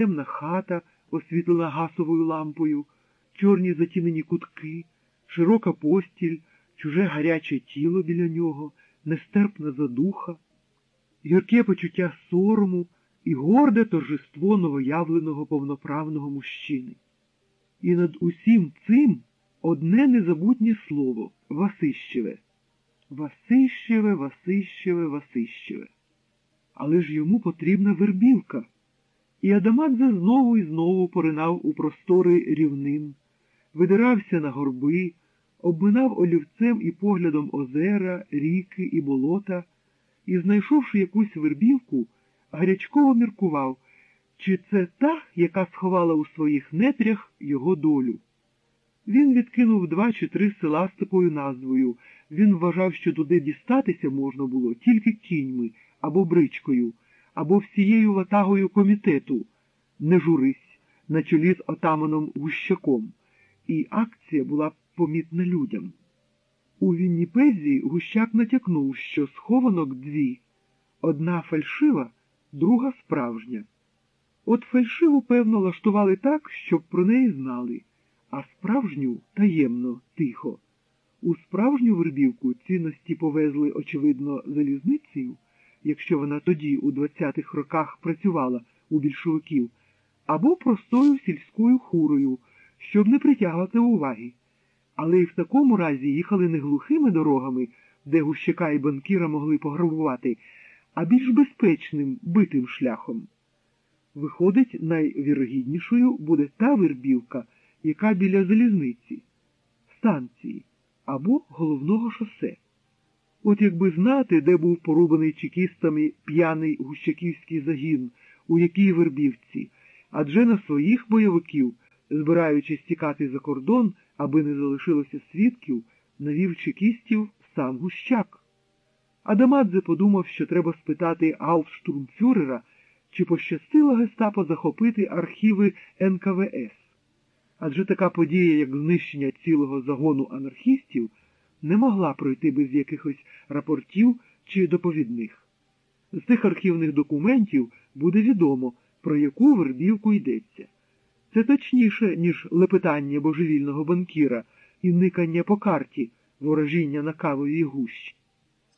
темна хата, освітлена гасовою лампою, чорні затінені кутки, широка постіль, чуже гаряче тіло біля нього, нестерпна задуха, гірке почуття сорому і горде торжество новоявленого повноправного мужчини. І над усім цим одне незабутнє слово Васищеве. Васищеве, Васищеве, Васищеве. Але ж йому потрібна вербівка. І Адамадзе знову і знову поринав у простори рівнин, видирався на горби, обминав олівцем і поглядом озера, ріки і болота, і, знайшовши якусь вербівку, гарячково міркував, чи це та, яка сховала у своїх нетрях його долю. Він відкинув два чи три села з такою назвою. Він вважав, що туди дістатися можна було тільки кіньми або бричкою, або всією ватагою комітету, не журись, на чолі з отаманом Гущаком, і акція була помітна людям. У Вінніпезі Гущак натякнув, що схованок дві, одна фальшива, друга справжня. От фальшиву, певно, лаштували так, щоб про неї знали, а справжню таємно, тихо. У справжню вербівку цінності повезли, очевидно, залізницею, якщо вона тоді, у 20-х роках, працювала у більшовиків, або простою сільською хурою, щоб не притягувати уваги. Але і в такому разі їхали не глухими дорогами, де гущака і банкіра могли пограбувати, а більш безпечним битим шляхом. Виходить, найвірогіднішою буде та вербівка, яка біля залізниці, станції або головного шосе. От якби знати, де був порубаний чекістами п'яний гущаківський загін, у якій вербівці, адже на своїх бойовиків, збираючись тікати за кордон, аби не залишилося свідків, навів чекістів сам гущак. Адамадзе подумав, що треба спитати Гауфштурмфюрера, чи пощастило гестапо захопити архіви НКВС. Адже така подія, як знищення цілого загону анархістів, не могла пройти без якихось рапортів чи доповідних. З цих архівних документів буде відомо, про яку вербівку йдеться. Це точніше, ніж лепетання божевільного банкіра і никання по карті, ворожіння на кавовій гущі.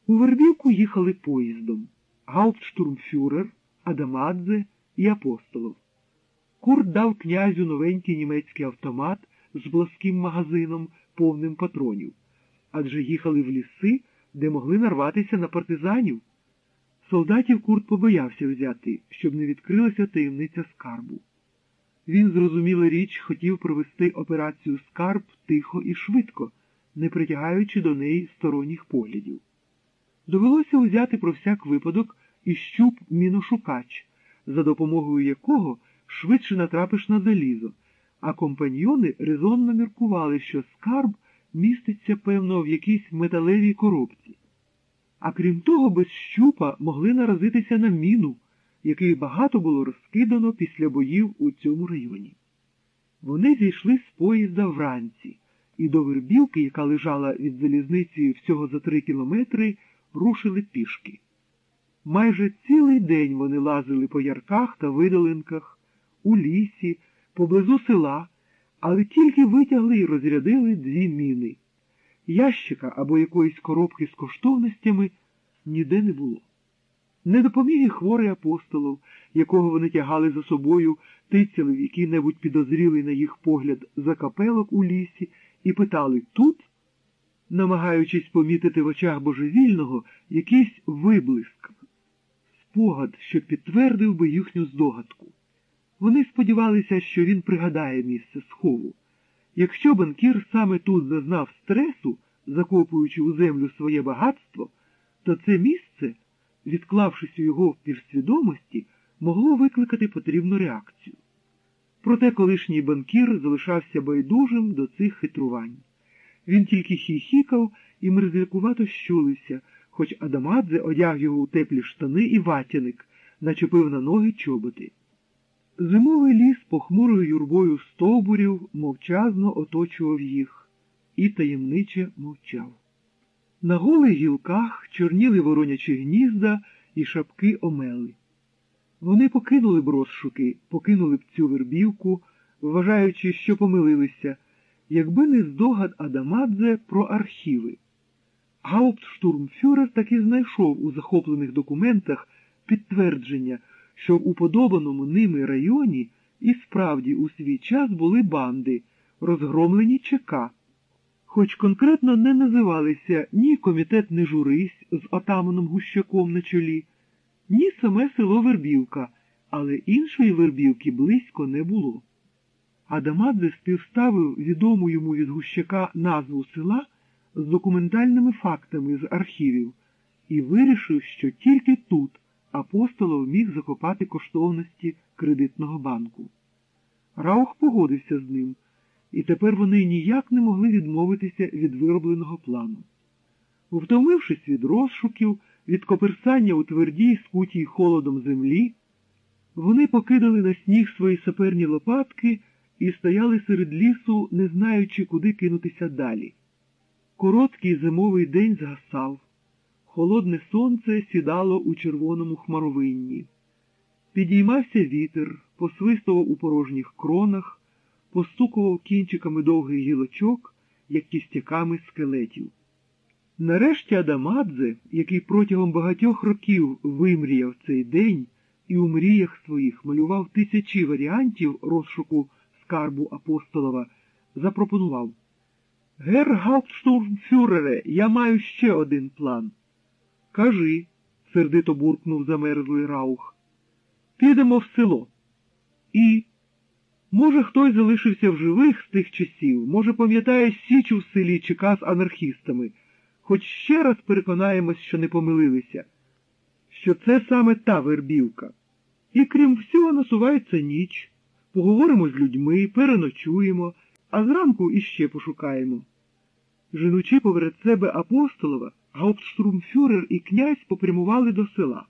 У вербівку їхали поїздом Гауптштурмфюрер, Адамадзе і Апостолов. Курт дав князю новенький німецький автомат з бласким магазином, повним патронів, адже їхали в ліси, де могли нарватися на партизанів. Солдатів Курт побоявся взяти, щоб не відкрилася таємниця скарбу. Він, зрозуміла річ, хотів провести операцію скарб тихо і швидко, не притягаючи до неї сторонніх поглядів. Довелося узяти про всяк випадок і щуп міношукач, за допомогою якого швидше натрапиш на залізо, а компаньйони резонно міркували, що скарб міститься, певно, в якійсь металевій коробці. А крім того, без щупа могли наразитися на міну, яких багато було розкидано після боїв у цьому районі. Вони зійшли з поїзда вранці, і до вербівки, яка лежала від залізниці всього за три кілометри, рушили пішки. Майже цілий день вони лазили по ярках та видолинках, у лісі, поблизу села, але тільки витягли і розрядили дві міни. Ящика або якоїсь коробки з коштовностями ніде не було. Не допоміг і хворий апостолов, якого вони тягали за собою, тицяли в який-небудь підозрілий на їх погляд закапелок у лісі, і питали тут, намагаючись помітити в очах божевільного якийсь виблиск, спогад, що підтвердив би їхню здогадку. Вони сподівалися, що він пригадає місце схову. Якщо банкір саме тут зазнав стресу, закопуючи у землю своє багатство, то це місце, відклавшись у його півсвідомості, могло викликати потрібну реакцію. Проте колишній банкір залишався байдужим до цих хитрувань. Він тільки хіхікав і мерзлякувато щулився, хоч Адамадзе одяг його у теплі штани і ватяник, начепив на ноги чоботи. Зимовий ліс похмурою юрбою стовбурів мовчазно оточував їх і таємниче мовчав. На голих гілках чорніли воронячі гнізда і шапки омели. Вони покинули б розшуки, покинули б цю вербівку, вважаючи, що помилилися, якби не здогад Адамадзе про архіви. Гауптштурмфюрер таки знайшов у захоплених документах підтвердження, що в уподобаному ними районі і справді у свій час були банди, розгромлені ЧК. Хоч конкретно не називалися ні комітет Нежурись з отаманом Гущаком на чолі, ні саме село Вербівка, але іншої вербівки близько не було. Адамадзе співставив відому йому від Гущака назву села з документальними фактами з архівів і вирішив, що тільки тут апостолов міг закопати коштовності кредитного банку. Раух погодився з ним, і тепер вони ніяк не могли відмовитися від виробленого плану. Втомившись від розшуків, від коперсання у твердій, скутій холодом землі, вони покидали на сніг свої саперні лопатки і стояли серед лісу, не знаючи, куди кинутися далі. Короткий зимовий день згасав, холодне сонце сідало у червоному хмаровинні. Підіймався вітер, посвистував у порожніх кронах, постукував кінчиками довгих гілочок, як кістяками скелетів. Нарешті Адамадзе, який протягом багатьох років вимріяв цей день і у мріях своїх малював тисячі варіантів розшуку скарбу апостолова, запропонував Гер Гауптштурмфюрере, я маю ще один план. Кажи, сердито буркнув замерзлий Раух. Підемо в село. І, може, хтось залишився в живих з тих часів, може, пам'ятає січу в селі чека з анархістами, хоч ще раз переконаємось, що не помилилися, що це саме та вербівка. І крім всього, насувається ніч. Поговоримо з людьми, переночуємо, а зранку іще пошукаємо. Женучи поверед себе апостолова, гауптштурмфюрер і князь попрямували до села.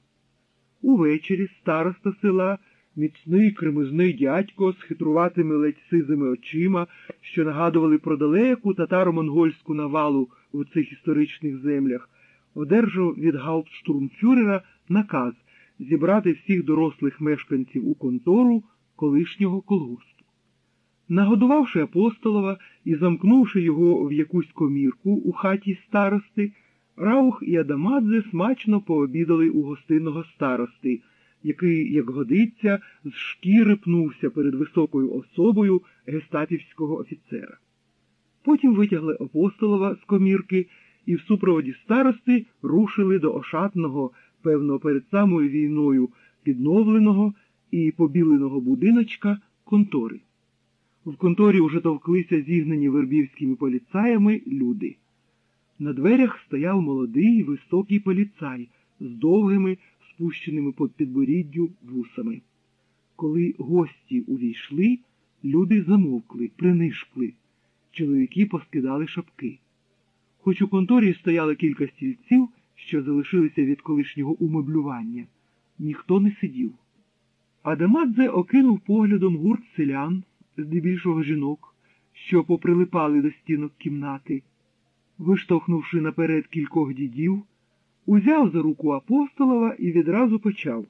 Увечері староста села, міцний кремезний дядько з хитруватими ледь сизими очима, що нагадували про далеку татаро-монгольську навалу в цих історичних землях, одержав від гауптштурмфюрера наказ зібрати всіх дорослих мешканців у контору колишнього колгоспу. Нагодувавши апостолова і замкнувши його в якусь комірку у хаті старости, Раух і Адамадзе смачно пообідали у гостинного старости, який, як годиться, з шкіри пнувся перед високою особою гестапівського офіцера. Потім витягли апостолова з комірки і в супроводі старости рушили до ошатного, певно, перед самою війною підновленого і побіленого будиночка контори. В конторі вже товклися зігнані вербівськими поліцаями люди. На дверях стояв молодий високий поліцай з довгими, спущеними під підборіддю вусами. Коли гості увійшли, люди замовкли, принишкли, чоловіки поскидали шапки. Хоч у конторі стояло кілька стільців, що залишилися від колишнього умеблювання, ніхто не сидів. Адамадзе окинув поглядом гурт селян, здебільшого жінок, що поприлипали до стінок кімнати, виштовхнувши наперед кількох дідів, узяв за руку апостолова і відразу почав.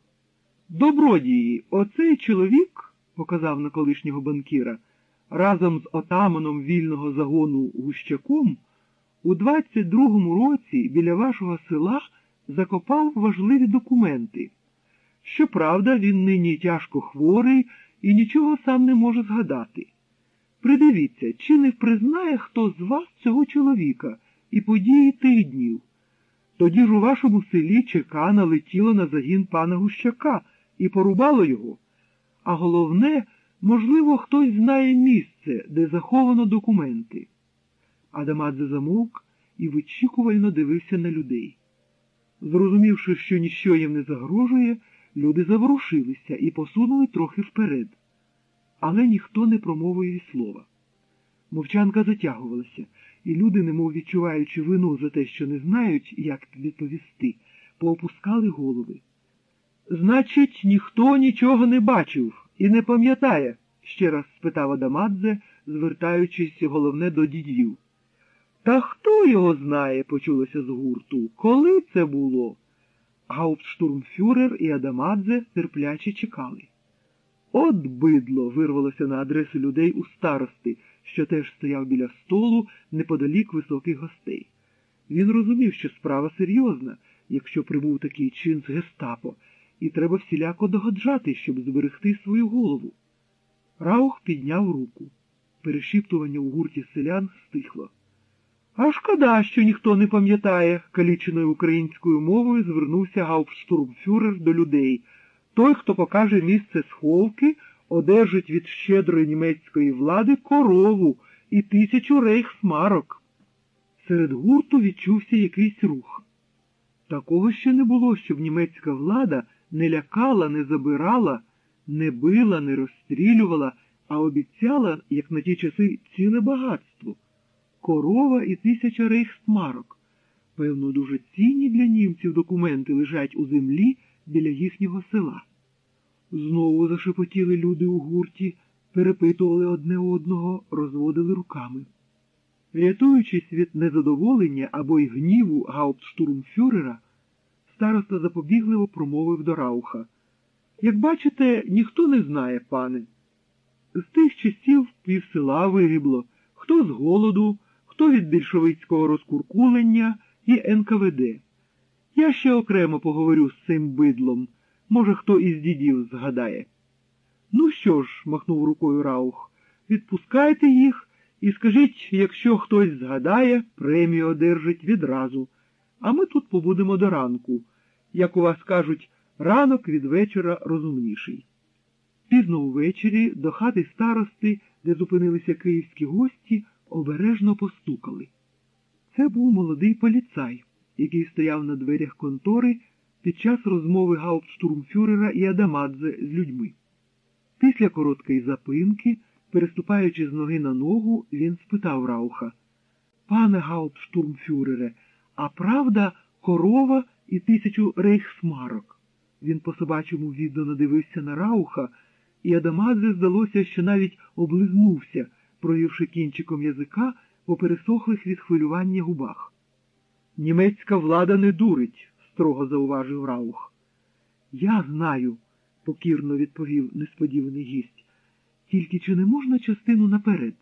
Добродії, оцей чоловік, показав на колишнього банкіра, разом з отаманом вільного загону Гущаком, у 22-му році біля вашого села закопав важливі документи. Щоправда, він нині тяжко хворий і нічого сам не може згадати. Придивіться, чи не впризнає хто з вас цього чоловіка і події тих днів. Тоді ж у вашому селі чека налетіло на загін пана Гущака і порубало його. А головне, можливо, хтось знає місце, де заховано документи. Адамадзе замовк і вичікувально дивився на людей. Зрозумівши, що ніщо їм не загрожує, люди заворушилися і посунули трохи вперед. Але ніхто не промовив і слова. Мовчанка затягувалася, і люди, немов відчуваючи вину за те, що не знають, як відповісти, поопускали голови. Значить, ніхто нічого не бачив і не пам'ятає, ще раз спитав Адамадзе, звертаючись головне до дідів. Та хто його знає, почулося з гурту, коли це було? Гауптштурмфюрер і Адамадзе терпляче чекали. От бидло вирвалося на адресу людей у старости, що теж стояв біля столу неподалік високих гостей. Він розумів, що справа серйозна, якщо прибув такий чин з гестапо, і треба всіляко догоджати, щоб зберегти свою голову. Раух підняв руку. Перешіптування у гурті селян стихло. А шкода, що ніхто не пам'ятає, каліченою українською мовою звернувся гауптштурмфюрер до людей. Той, хто покаже місце сховки, одержить від щедрої німецької влади корову і тисячу рейхсмарок. Серед гурту відчувся якийсь рух. Такого ще не було, щоб німецька влада не лякала, не забирала, не била, не розстрілювала, а обіцяла, як на ті часи, ціле багатство корова і тисяча рейхсмарок. Певно, дуже цінні для німців документи лежать у землі біля їхнього села. Знову зашепотіли люди у гурті, перепитували одне одного, розводили руками. Рятуючись від незадоволення або й гніву гауптштурмфюрера, староста запобігливо промовив до Рауха. Як бачите, ніхто не знає, пане. З тих часів пів села вигибло, хто з голоду, хто від більшовицького розкуркулення і НКВД. Я ще окремо поговорю з цим бидлом. Може, хто із дідів згадає. Ну що ж, махнув рукою Раух, відпускайте їх і скажіть, якщо хтось згадає, премію одержить відразу. А ми тут побудемо до ранку. Як у вас кажуть, ранок від вечора розумніший. Пізно ввечері до хати старости, де зупинилися київські гості, обережно постукали. Це був молодий поліцай, який стояв на дверях контори під час розмови гауптштурмфюрера і Адамадзе з людьми. Після короткої запинки, переступаючи з ноги на ногу, він спитав Рауха Пане гауптштурмфюрере, а правда корова і тисячу рейхсмарок? Він по собачому віддано дивився на Рауха, і Адамадзе здалося, що навіть облизнувся провівши кінчиком язика по пересохлих від хвилювання губах. Німецька влада не дурить, строго зауважив Раух. Я знаю, покірно відповів несподіваний гість. Тільки чи не можна частину наперед?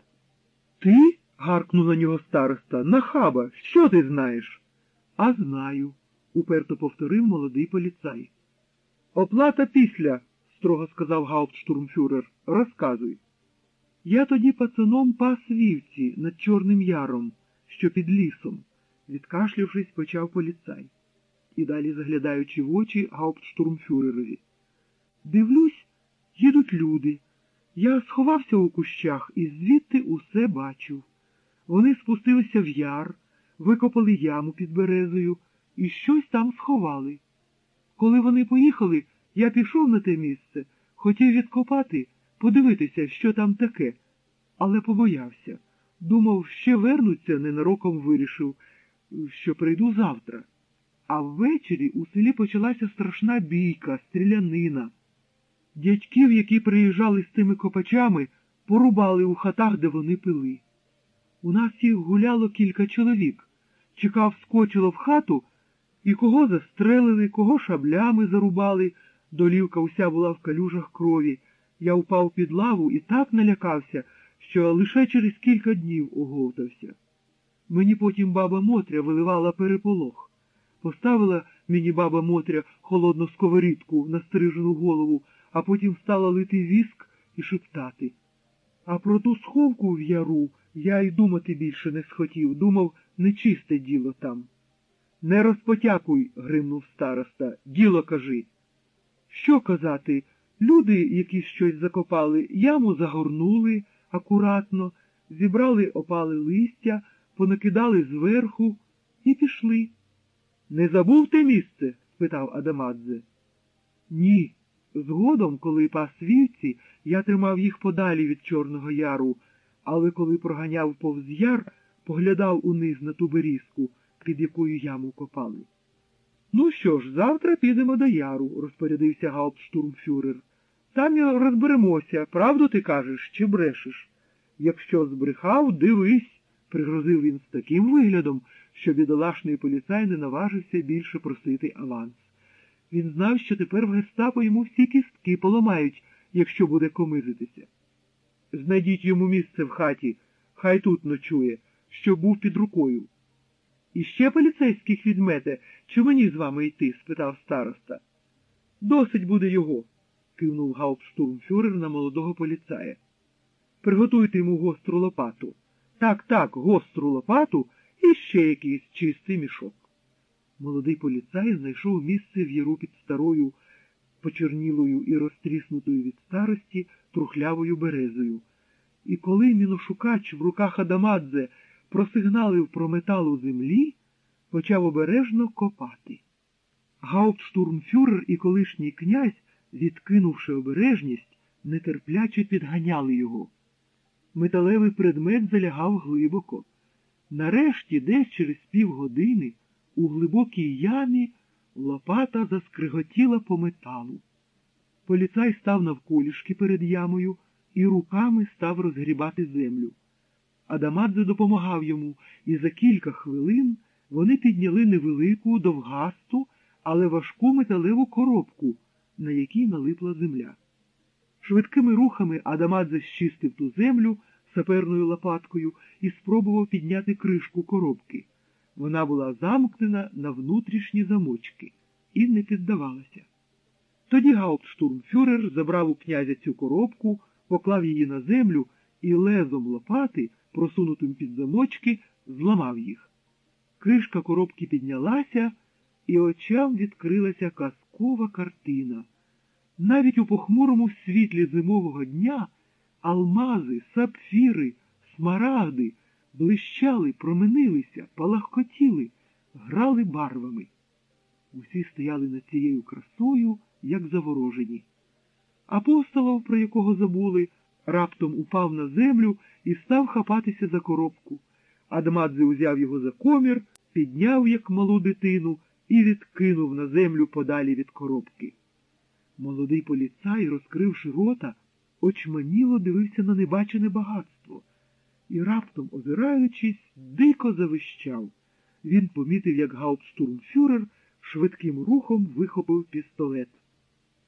Ти? гаркнув на нього староста. Нахаба, що ти знаєш? А знаю, уперто повторив молодий поліцай. Оплата після, строго сказав гауптштурмфюрер. Розказуй. Я тоді пацаном пас вівці над Чорним Яром, що під лісом, відкашлявшись, почав поліцай. І далі, заглядаючи в очі гауптштурмфюрерові. Дивлюсь, їдуть люди. Я сховався у кущах і звідти усе бачив. Вони спустилися в яр, викопали яму під березою і щось там сховали. Коли вони поїхали, я пішов на те місце, хотів відкопати подивитися, що там таке, але побоявся. Думав, ще вернуться, ненароком вирішив, що прийду завтра. А ввечері у селі почалася страшна бійка, стрілянина. Дядьків, які приїжджали з тими копачами, порубали у хатах, де вони пили. У нас їх гуляло кілька чоловік. Чекав, скочило в хату, і кого застрелили, кого шаблями зарубали, долівка уся була в калюжах крові. Я впав під лаву і так налякався, що лише через кілька днів оговтався. Мені потім баба Мотря виливала переполох. Поставила мені баба Мотря холодну сковорідку на стрижену голову, а потім стала лити віск і шептати. А про ту сховку в яру я й думати більше не схотів, думав, нечисте діло там. Не розпотякуй, гримнув староста, діло кажи. Що казати? Люди, які щось закопали, яму загорнули акуратно, зібрали опали листя, понакидали зверху і пішли. Не забув те місце? спитав Адамадзе. Ні. Згодом, коли пас вівці, я тримав їх подалі від Чорного Яру, але коли проганяв повз яр, поглядав униз на ту берізку, під якою яму копали. Ну що ж, завтра підемо до яру, розпорядився гауптштурмфюрер. Там і розберемося, правду ти кажеш чи брешеш. Якщо збрехав, дивись, пригрозив він з таким виглядом, що бідолашний поліцай не наважився більше просити аванс. Він знав, що тепер в гестапо йому всі кістки поламають, якщо буде комизитися. Знайдіть йому місце в хаті, хай тут ночує, щоб був під рукою. І ще поліцейських відмете, чи мені з вами йти? спитав староста. Досить буде його, кивнув гауптштурмфюрер на молодого поліцая. Приготуйте йому гостру лопату. Так, так, гостру лопату і ще якийсь чистий мішок. Молодий поліцай знайшов місце в яру під старою, почернілою і розтріснутою від старості трухлявою березою. І коли міношукач в руках Адамадзе просигналив про метал у землі, почав обережно копати. Гауптштурмфюрер і колишній князь, відкинувши обережність, нетерпляче підганяли його. Металевий предмет залягав глибоко. Нарешті, десь через півгодини, у глибокій ямі лопата заскриготіла по металу. Поліцай став навколішки перед ямою і руками став розгрібати землю. Адамадзе допомагав йому, і за кілька хвилин вони підняли невелику, довгасту, але важку металеву коробку, на якій налипла земля. Швидкими рухами Адамадзе щистив ту землю саперною лопаткою і спробував підняти кришку коробки. Вона була замкнена на внутрішні замочки і не піддавалася. Тоді гауптштурмфюрер забрав у князя цю коробку, поклав її на землю і лезом лопати, просунутим під замочки, зламав їх. Кришка коробки піднялася, і очам відкрилася казкова картина. Навіть у похмурому світлі зимового дня алмази, сапфіри, смарагди блищали, променилися, палахкотіли, грали барвами. Усі стояли над цією красою, як заворожені. Апостолов, про якого забули, раптом упав на землю і став хапатися за коробку. Адмадзе узяв його за комір, підняв, як малу дитину, і відкинув на землю подалі від коробки. Молодий поліцай, розкривши рота, очманіло дивився на небачене багатство і, раптом, озираючись, дико завищав. Він помітив, як гауптштурмфюрер швидким рухом вихопив пістолет.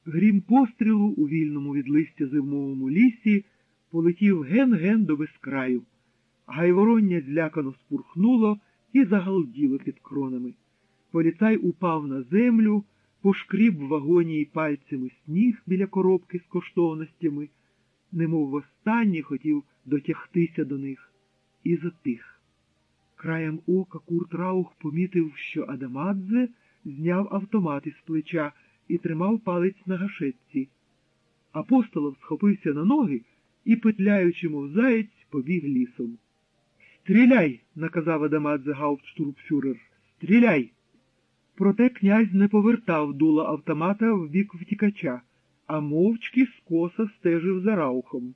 Грім пострілу у вільному від листя зимовому лісі полетів ген-ген до безкраю. Гайвороння злякано спурхнуло і загалділо під кронами. Поліцай упав на землю, пошкріб в вагоні пальцями сніг біля коробки з коштовностями, немов востаннє хотів дотягтися до них, і затих. Краєм ока Курт Раух помітив, що Адамадзе зняв автомат із плеча і тримав палець на гашетці. Апостолов схопився на ноги і, петляючи, мов заєць, побіг лісом. Стріляй, наказав Адамадзе гауптштурмфюрер. Стріляй. Проте князь не повертав дула автомата в бік втікача, а мовчки скоса стежив за раухом.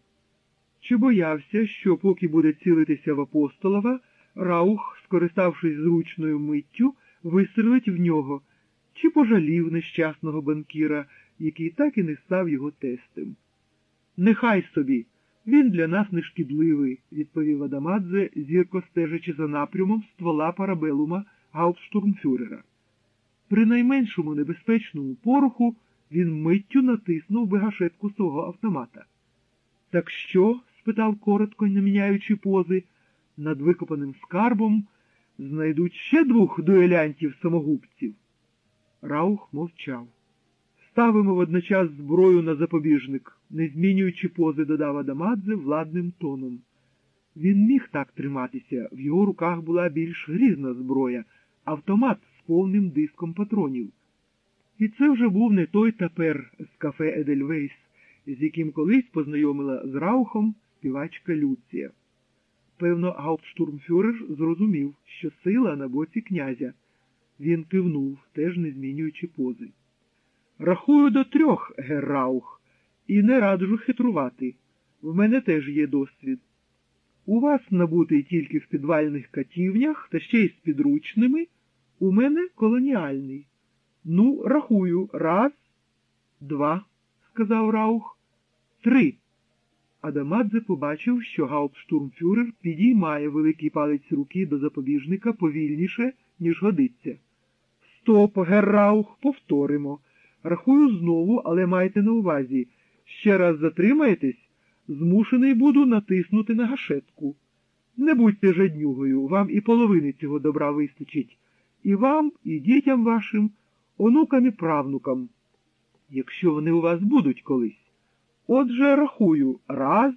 Чи боявся, що, поки буде цілитися в апостолова, Раух, скориставшись зручною миттю, вистрелить в нього, чи пожалів нещасного банкіра, який так і не став його тестем. Нехай собі, він для нас не шкідливий, відповів Адамадзе, зірко стежачи за напрямом ствола парабелума гауптштурмфюрера. При найменшому небезпечному пороху він миттю натиснув би гашетку свого автомата. Так що? спитав коротко, не міняючи пози, над викопаним скарбом знайдуть ще двох дуелянтів самогубців. Раух мовчав. Ставимо водночас зброю на запобіжник, не змінюючи пози, додав Адамадзе владним тоном. Він міг так триматися, в його руках була більш грізна зброя, автомат повним диском патронів. І це вже був не той тепер з кафе Едельвейс, з яким колись познайомила з Раухом співачка Люція. Певно, гауптштурмфюрер зрозумів, що сила на боці князя. Він кивнув, теж не змінюючи пози. Рахую до трьох, Герраух, і не раджу хитрувати. В мене теж є досвід. У вас набутий тільки в підвальних катівнях та ще й з підручними. У мене колоніальний. Ну, рахую, раз, два, сказав Раух, три. Адамадзе побачив, що гауптштурмфюрер підіймає великий палець руки до запобіжника повільніше, ніж годиться. Стоп, Герраух, повторимо. Рахую знову, але майте на увазі, ще раз затримаєтесь, змушений буду натиснути на гашетку. Не будьте жаднюгою, вам і половини цього добра вистачить. І вам, і дітям вашим, онукам і правнукам, якщо вони у вас будуть колись. Отже, рахую раз,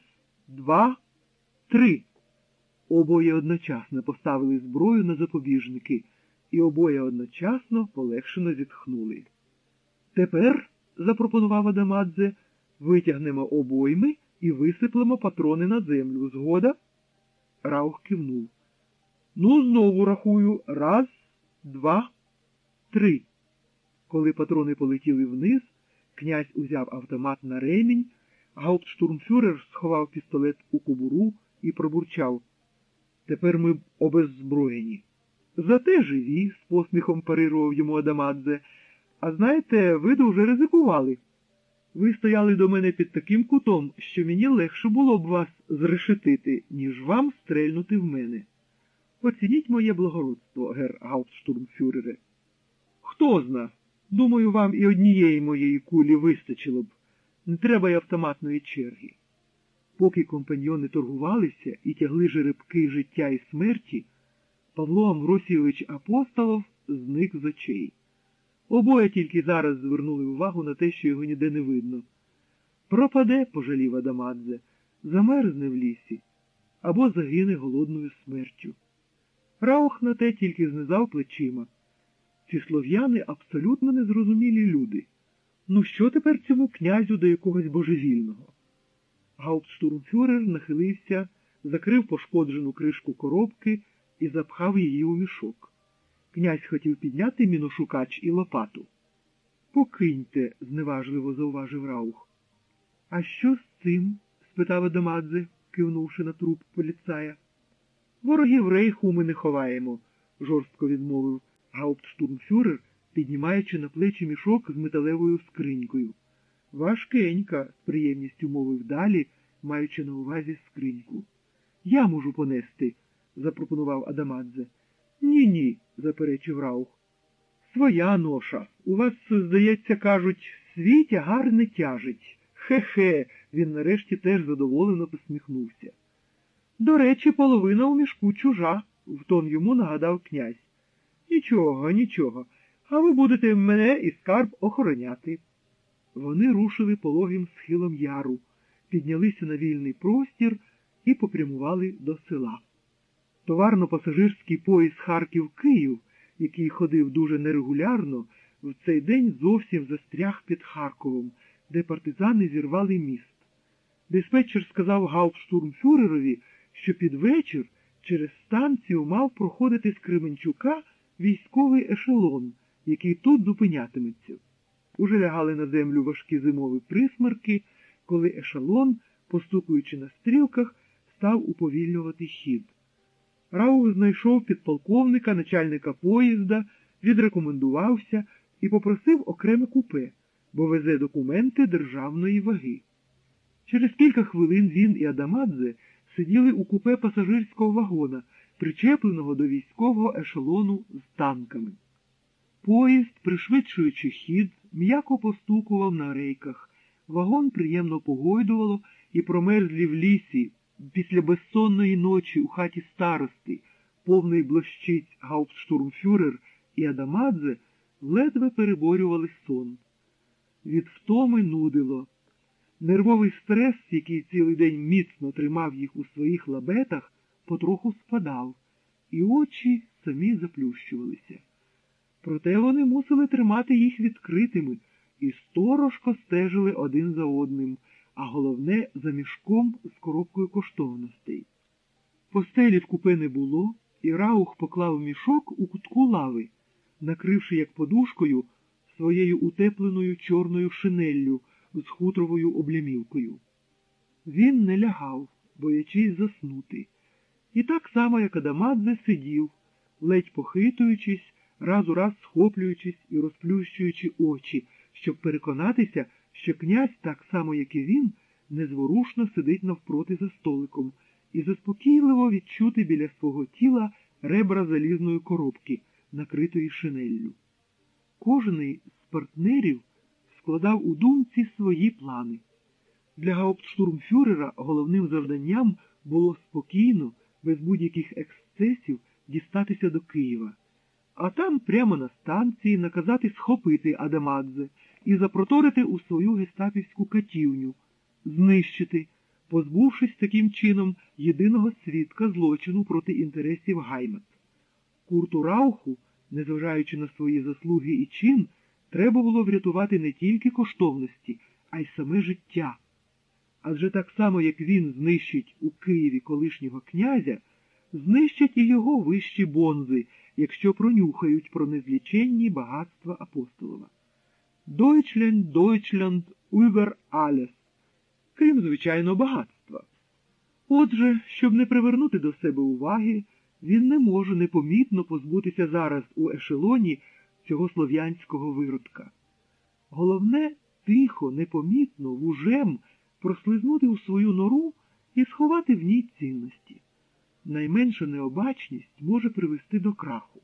два, три. Обоє одночасно поставили зброю на запобіжники, і обоє одночасно полегшено зітхнули. Тепер, запропонував Адамадзе, витягнемо обойми і висиплемо патрони на землю. Згода? Раух кивнув. Ну, знову рахую. Раз, два, три. Коли патрони полетіли вниз, князь узяв автомат на ремінь, гауптштурмфюрер сховав пістолет у кобуру і пробурчав. Тепер ми обеззброєні. Зате живі, з посміхом парирував йому Адамадзе. А знаєте, ви дуже ризикували. Ви стояли до мене під таким кутом, що мені легше було б вас зрешетити, ніж вам стрельнути в мене. Оцініть моє благородство, гер Гауптштурмфюрере. Хто зна? Думаю, вам і однієї моєї кулі вистачило б. Не треба й автоматної черги. Поки компаньйони торгувалися і тягли жеребки життя і смерті, Павло Амвросійович Апостолов зник з очей. Обоє тільки зараз звернули увагу на те, що його ніде не видно. Пропаде, пожалів Адамадзе, замерзне в лісі або загине голодною смертю. Раух на те тільки знизав плечима. Ці слов'яни абсолютно незрозумілі люди. Ну що тепер цьому князю до якогось божевільного? Гауптштурмфюрер нахилився, закрив пошкоджену кришку коробки і запхав її у мішок. Князь хотів підняти міношукач і лопату. Покиньте, зневажливо зауважив Раух. А що з цим? спитав Адамадзе, кивнувши на труп поліцая. Ворогів рейху ми не ховаємо, жорстко відмовив гауптштурмфюрер, піднімаючи на плечі мішок з металевою скринькою. Важкенька, з приємністю мовив далі, маючи на увазі скриньку. Я можу понести, запропонував Адамадзе. Ні, ні, заперечив Раух. Своя ноша. У вас, здається, кажуть, свій тягар не тяжить. Хе-хе, він нарешті теж задоволено посміхнувся. До речі, половина у мішку чужа, в тон йому нагадав князь. Нічого, нічого, а ви будете мене і скарб охороняти. Вони рушили пологим схилом яру, піднялися на вільний простір і попрямували до села. Товарно-пасажирський поїзд Харків Київ, який ходив дуже нерегулярно, в цей день зовсім застряг під Харковом, де партизани зірвали міст. Диспетчер сказав гауптштурмфюрерові, що під вечір через станцію мав проходити з Кременчука військовий ешелон, який тут зупинятиметься. Уже лягали на землю важкі зимові присмерки, коли ешелон, постукуючи на стрілках, став уповільнювати хід. Раух знайшов підполковника, начальника поїзда, відрекомендувався і попросив окреме купе, бо везе документи державної ваги. Через кілька хвилин він і Адамадзе сиділи у купе пасажирського вагона, причепленого до військового ешелону з танками. Поїзд, пришвидшуючи хід, м'яко постукував на рейках. Вагон приємно погойдувало і промерзлі в лісі після безсонної ночі у хаті старости, повний блощиць гауптштурмфюрер і Адамадзе ледве переборювали сон. Від втоми нудило. Нервовий стрес, який цілий день міцно тримав їх у своїх лабетах, потроху спадав, і очі самі заплющувалися. Проте вони мусили тримати їх відкритими і сторожко стежили один за одним, а головне за мішком з коробкою коштовностей. Постелі в купе не було, і Раух поклав мішок у кутку лави, накривши як подушкою своєю утепленою чорною шинеллю з хутровою облямівкою. Він не лягав, боячись заснути, і так само, як Адамадзе, сидів, ледь похитуючись, раз у раз схоплюючись і розплющуючи очі, щоб переконатися, що князь, так само, як і він, незворушно сидить навпроти за столиком і заспокійливо відчути біля свого тіла ребра залізної коробки, накритої шинеллю. Кожний з партнерів складав у думці свої плани. Для гауптштурмфюрера головним завданням було спокійно, без будь-яких ексцесів, дістатися до Києва, а там прямо на станції наказати схопити Адамадзе і запроторити у свою гестапівську катівню, знищити, позбувшись таким чином єдиного свідка злочину проти інтересів Гаймет. Курту Рауху, незважаючи на свої заслуги і чин, треба було врятувати не тільки коштовності, а й саме життя. Адже так само, як він знищить у Києві колишнього князя, знищать і його вищі бонзи, якщо пронюхають про незліченні багатства апостолова. Deutschland, Deutschland, über alles. крім, звичайно, багатства. Отже, щоб не привернути до себе уваги, він не може непомітно позбутися зараз у ешелоні цього слов'янського виродка. Головне, тихо, непомітно, вужем прослизнути у свою нору і сховати в ній цінності. Найменша необачність може привести до краху.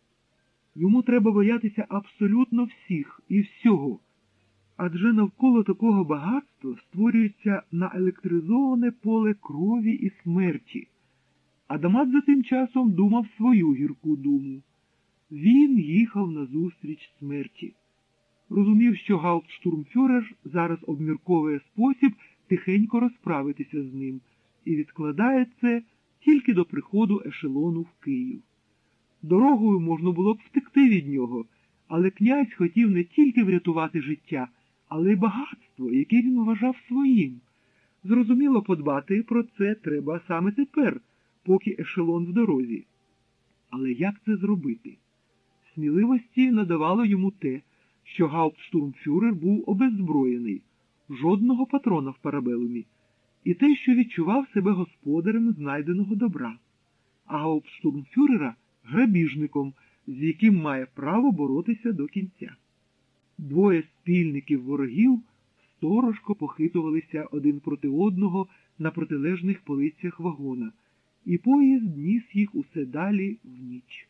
Йому треба боятися абсолютно всіх і всього, адже навколо такого багатства створюється наелектризоване поле крові і смерті. Адамадзе тим часом думав свою гірку думу. Він їхав назустріч смерті. Розумів, що гауптштурмфюрер зараз обмірковує спосіб тихенько розправитися з ним і відкладає це тільки до приходу ешелону в Київ. Дорогою можна було б втекти від нього, але князь хотів не тільки врятувати життя, але й багатство, яке він вважав своїм. Зрозуміло, подбати про це треба саме тепер, поки ешелон в дорозі. Але як це зробити? Сміливості надавало йому те, що гауптштурмфюрер був обеззброєний, жодного патрона в парабелумі, і те, що відчував себе господарем знайденого добра, а гауптштурмфюрера грабіжником, з яким має право боротися до кінця. Двоє спільників ворогів сторожко похитувалися один проти одного на протилежних полицях вагона, і поїзд ніс їх усе далі в ніч.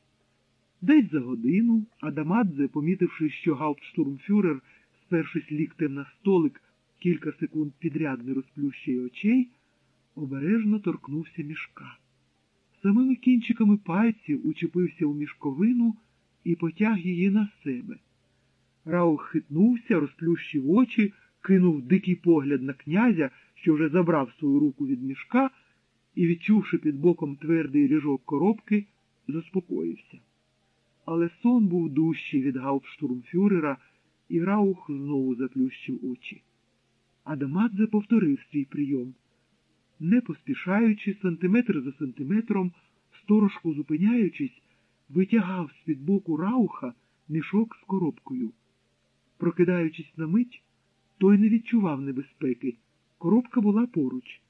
Десь за годину Адамадзе, помітивши, що гауптштурмфюрер, спершись ліктем на столик, кілька секунд підряд не розплющує очей, обережно торкнувся мішка. Самими кінчиками пальців учепився у мішковину і потяг її на себе. Раух хитнувся, розплющив очі, кинув дикий погляд на князя, що вже забрав свою руку від мішка, і, відчувши під боком твердий ріжок коробки, заспокоївся. Але сон був дужчий від гауптштурмфюрера, і Раух знову заплющив очі. Адамадзе повторив свій прийом. Не поспішаючи сантиметр за сантиметром, сторожку зупиняючись, витягав з-під боку рауха мішок з коробкою. Прокидаючись на мить, той не відчував небезпеки. Коробка була поруч.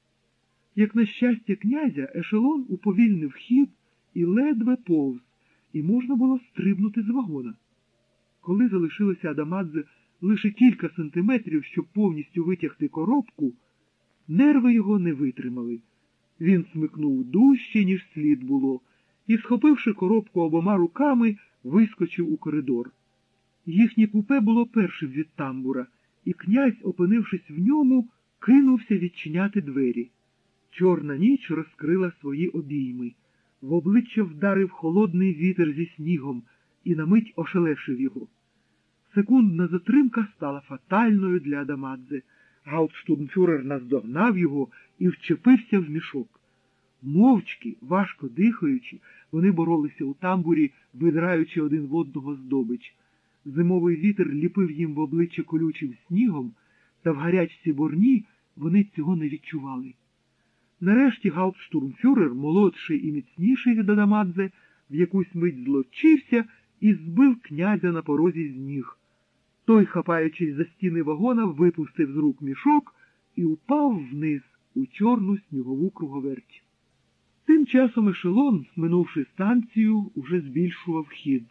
Як на щастя князя, ешелон уповільнив хід і ледве повз, і можна було стрибнути з вагона. Коли залишилося Адамадзе лише кілька сантиметрів, щоб повністю витягти коробку, нерви його не витримали. Він смикнув дужче, ніж слід було, і, схопивши коробку обома руками, вискочив у коридор. Їхнє купе було першим від тамбура, і князь, опинившись в ньому, кинувся відчиняти двері. Чорна ніч розкрила свої обійми. В обличчя вдарив холодний вітер зі снігом і на мить ошелешив його. Секундна затримка стала фатальною для Адамадзе. Гауптштурмфюрер наздогнав його і вчепився в мішок. Мовчки, важко дихаючи, вони боролися у тамбурі, видраючи один в одного здобич. Зимовий вітер ліпив їм в обличчя колючим снігом, та в гарячці борні вони цього не відчували. Нарешті гауптштурмфюрер, молодший і міцніший від Адамадзе, в якусь мить злочився і збив князя на порозі з ніг. Той, хапаючись за стіни вагона, випустив з рук мішок і упав вниз у чорну снігову круговерть. Тим часом ешелон, минувши станцію, уже збільшував хід.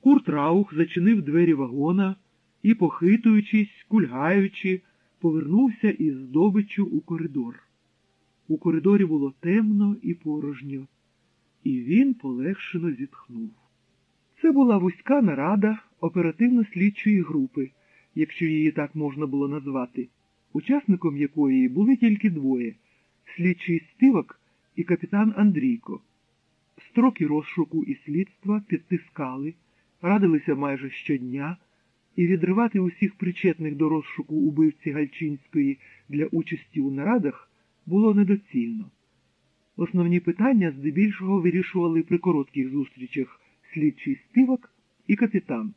Курт Раух зачинив двері вагона і, похитуючись, кульгаючи, повернувся із здобиччю у коридор. У коридорі було темно і порожньо, і він полегшено зітхнув. Це була вузька нарада оперативно-слідчої групи, якщо її так можна було назвати, учасником якої були тільки двоє слідчий співак і капітан Андрійко. Строки розшуку і слідства підтискали, радилися майже щодня, і відривати усіх причетних до розшуку убивці Гальчинської для участі у нарадах було недоцільно. Основні питання здебільшого вирішували при коротких зустрічах слідчий співак і капітан.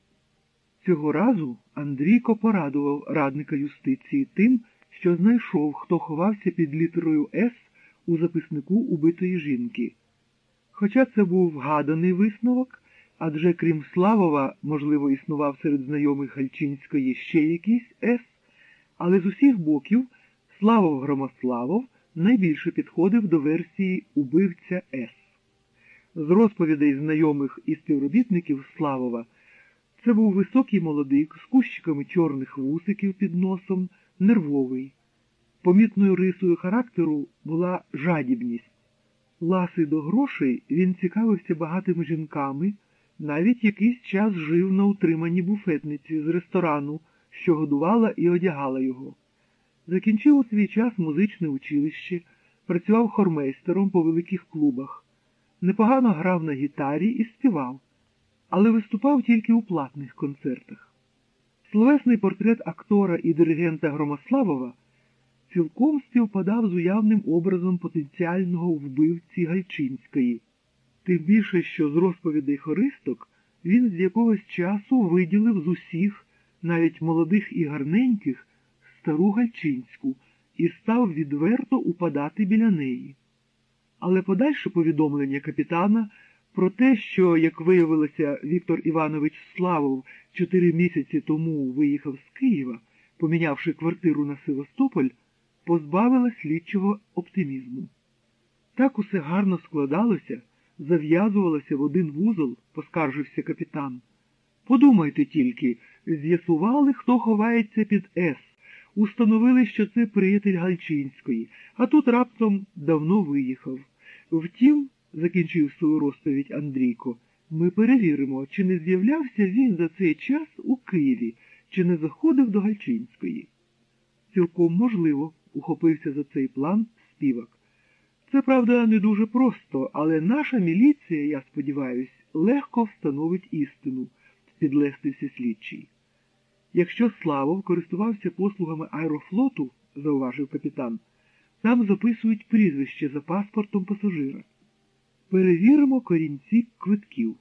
Цього разу Андрійко порадував радника юстиції тим, що знайшов, хто ховався під літерою С у записнику убитої жінки. Хоча це був вгаданий висновок, адже крім Славова, можливо, існував серед знайомих Гальчинської ще якийсь С, але з усіх боків Славов Громославов найбільше підходив до версії убивця С. З розповідей знайомих і співробітників Славова це був високий молодик з кущиками чорних вусиків під носом, нервовий. Помітною рисою характеру була жадібність. Ласий до грошей він цікавився багатими жінками, навіть якийсь час жив на утриманні буфетниці з ресторану, що годувала і одягала його. Закінчив у свій час музичне училище, працював хормейстером по великих клубах, непогано грав на гітарі і співав, але виступав тільки у платних концертах. Словесний портрет актора і диригента Громославова цілком співпадав з уявним образом потенціального вбивці Гальчинської, тим більше, що з розповідей хористок він з якогось часу виділив з усіх, навіть молодих і гарненьких, стару Гальчинську і став відверто упадати біля неї. Але подальше повідомлення капітана про те, що, як виявилося, Віктор Іванович Славов чотири місяці тому виїхав з Києва, помінявши квартиру на Севастополь, позбавила слідчого оптимізму. Так усе гарно складалося, зав'язувалося в один вузол, поскаржився капітан. Подумайте тільки, з'ясували, хто ховається під С, установили, що це приятель Гальчинської, а тут раптом давно виїхав. Втім, закінчив свою розповідь Андрійко, ми перевіримо, чи не з'являвся він за цей час у Києві, чи не заходив до Гальчинської. Цілком можливо, ухопився за цей план співак. Це, правда, не дуже просто, але наша міліція, я сподіваюсь, легко встановить істину, підлестився слідчий. Якщо Славов користувався послугами аерофлоту, зауважив капітан, там записують прізвище за паспортом пасажира. Перевіримо корінці квитків.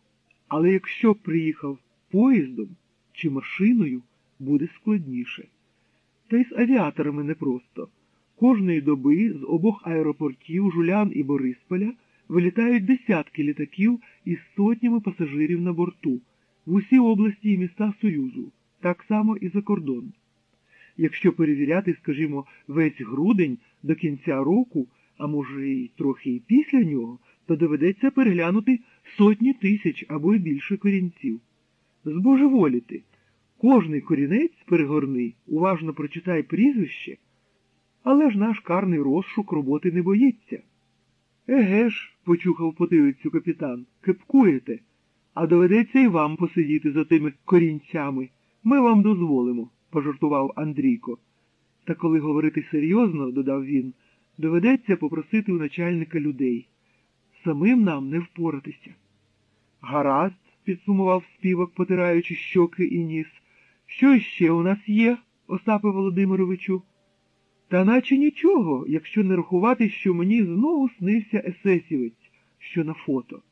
Але якщо приїхав поїздом чи машиною, буде складніше. Та й з авіаторами непросто. Кожної доби з обох аеропортів Жулян і Борисполя вилітають десятки літаків із сотнями пасажирів на борту в усі області і міста Союзу, так само і за кордон. Якщо перевіряти, скажімо, весь грудень до кінця року, а може й трохи і після нього, то доведеться переглянути сотні тисяч або й більше корінців. Збожеволіти. Кожний корінець перегорний, уважно прочитай прізвище. Але ж наш карний розшук роботи не боїться. Еге ж, почухав потилицю капітан, кепкуєте, а доведеться і вам посидіти за тими корінцями. Ми вам дозволимо, пожартував Андрійко. Та коли говорити серйозно, додав він, доведеться попросити у начальника людей. Самим нам не впоратися. Гаразд, підсумував співак, потираючи щоки і ніс. Що ще у нас є, Остапе Володимировичу? Та наче нічого, якщо не рахувати, що мені знову снився есесівець, що на фото.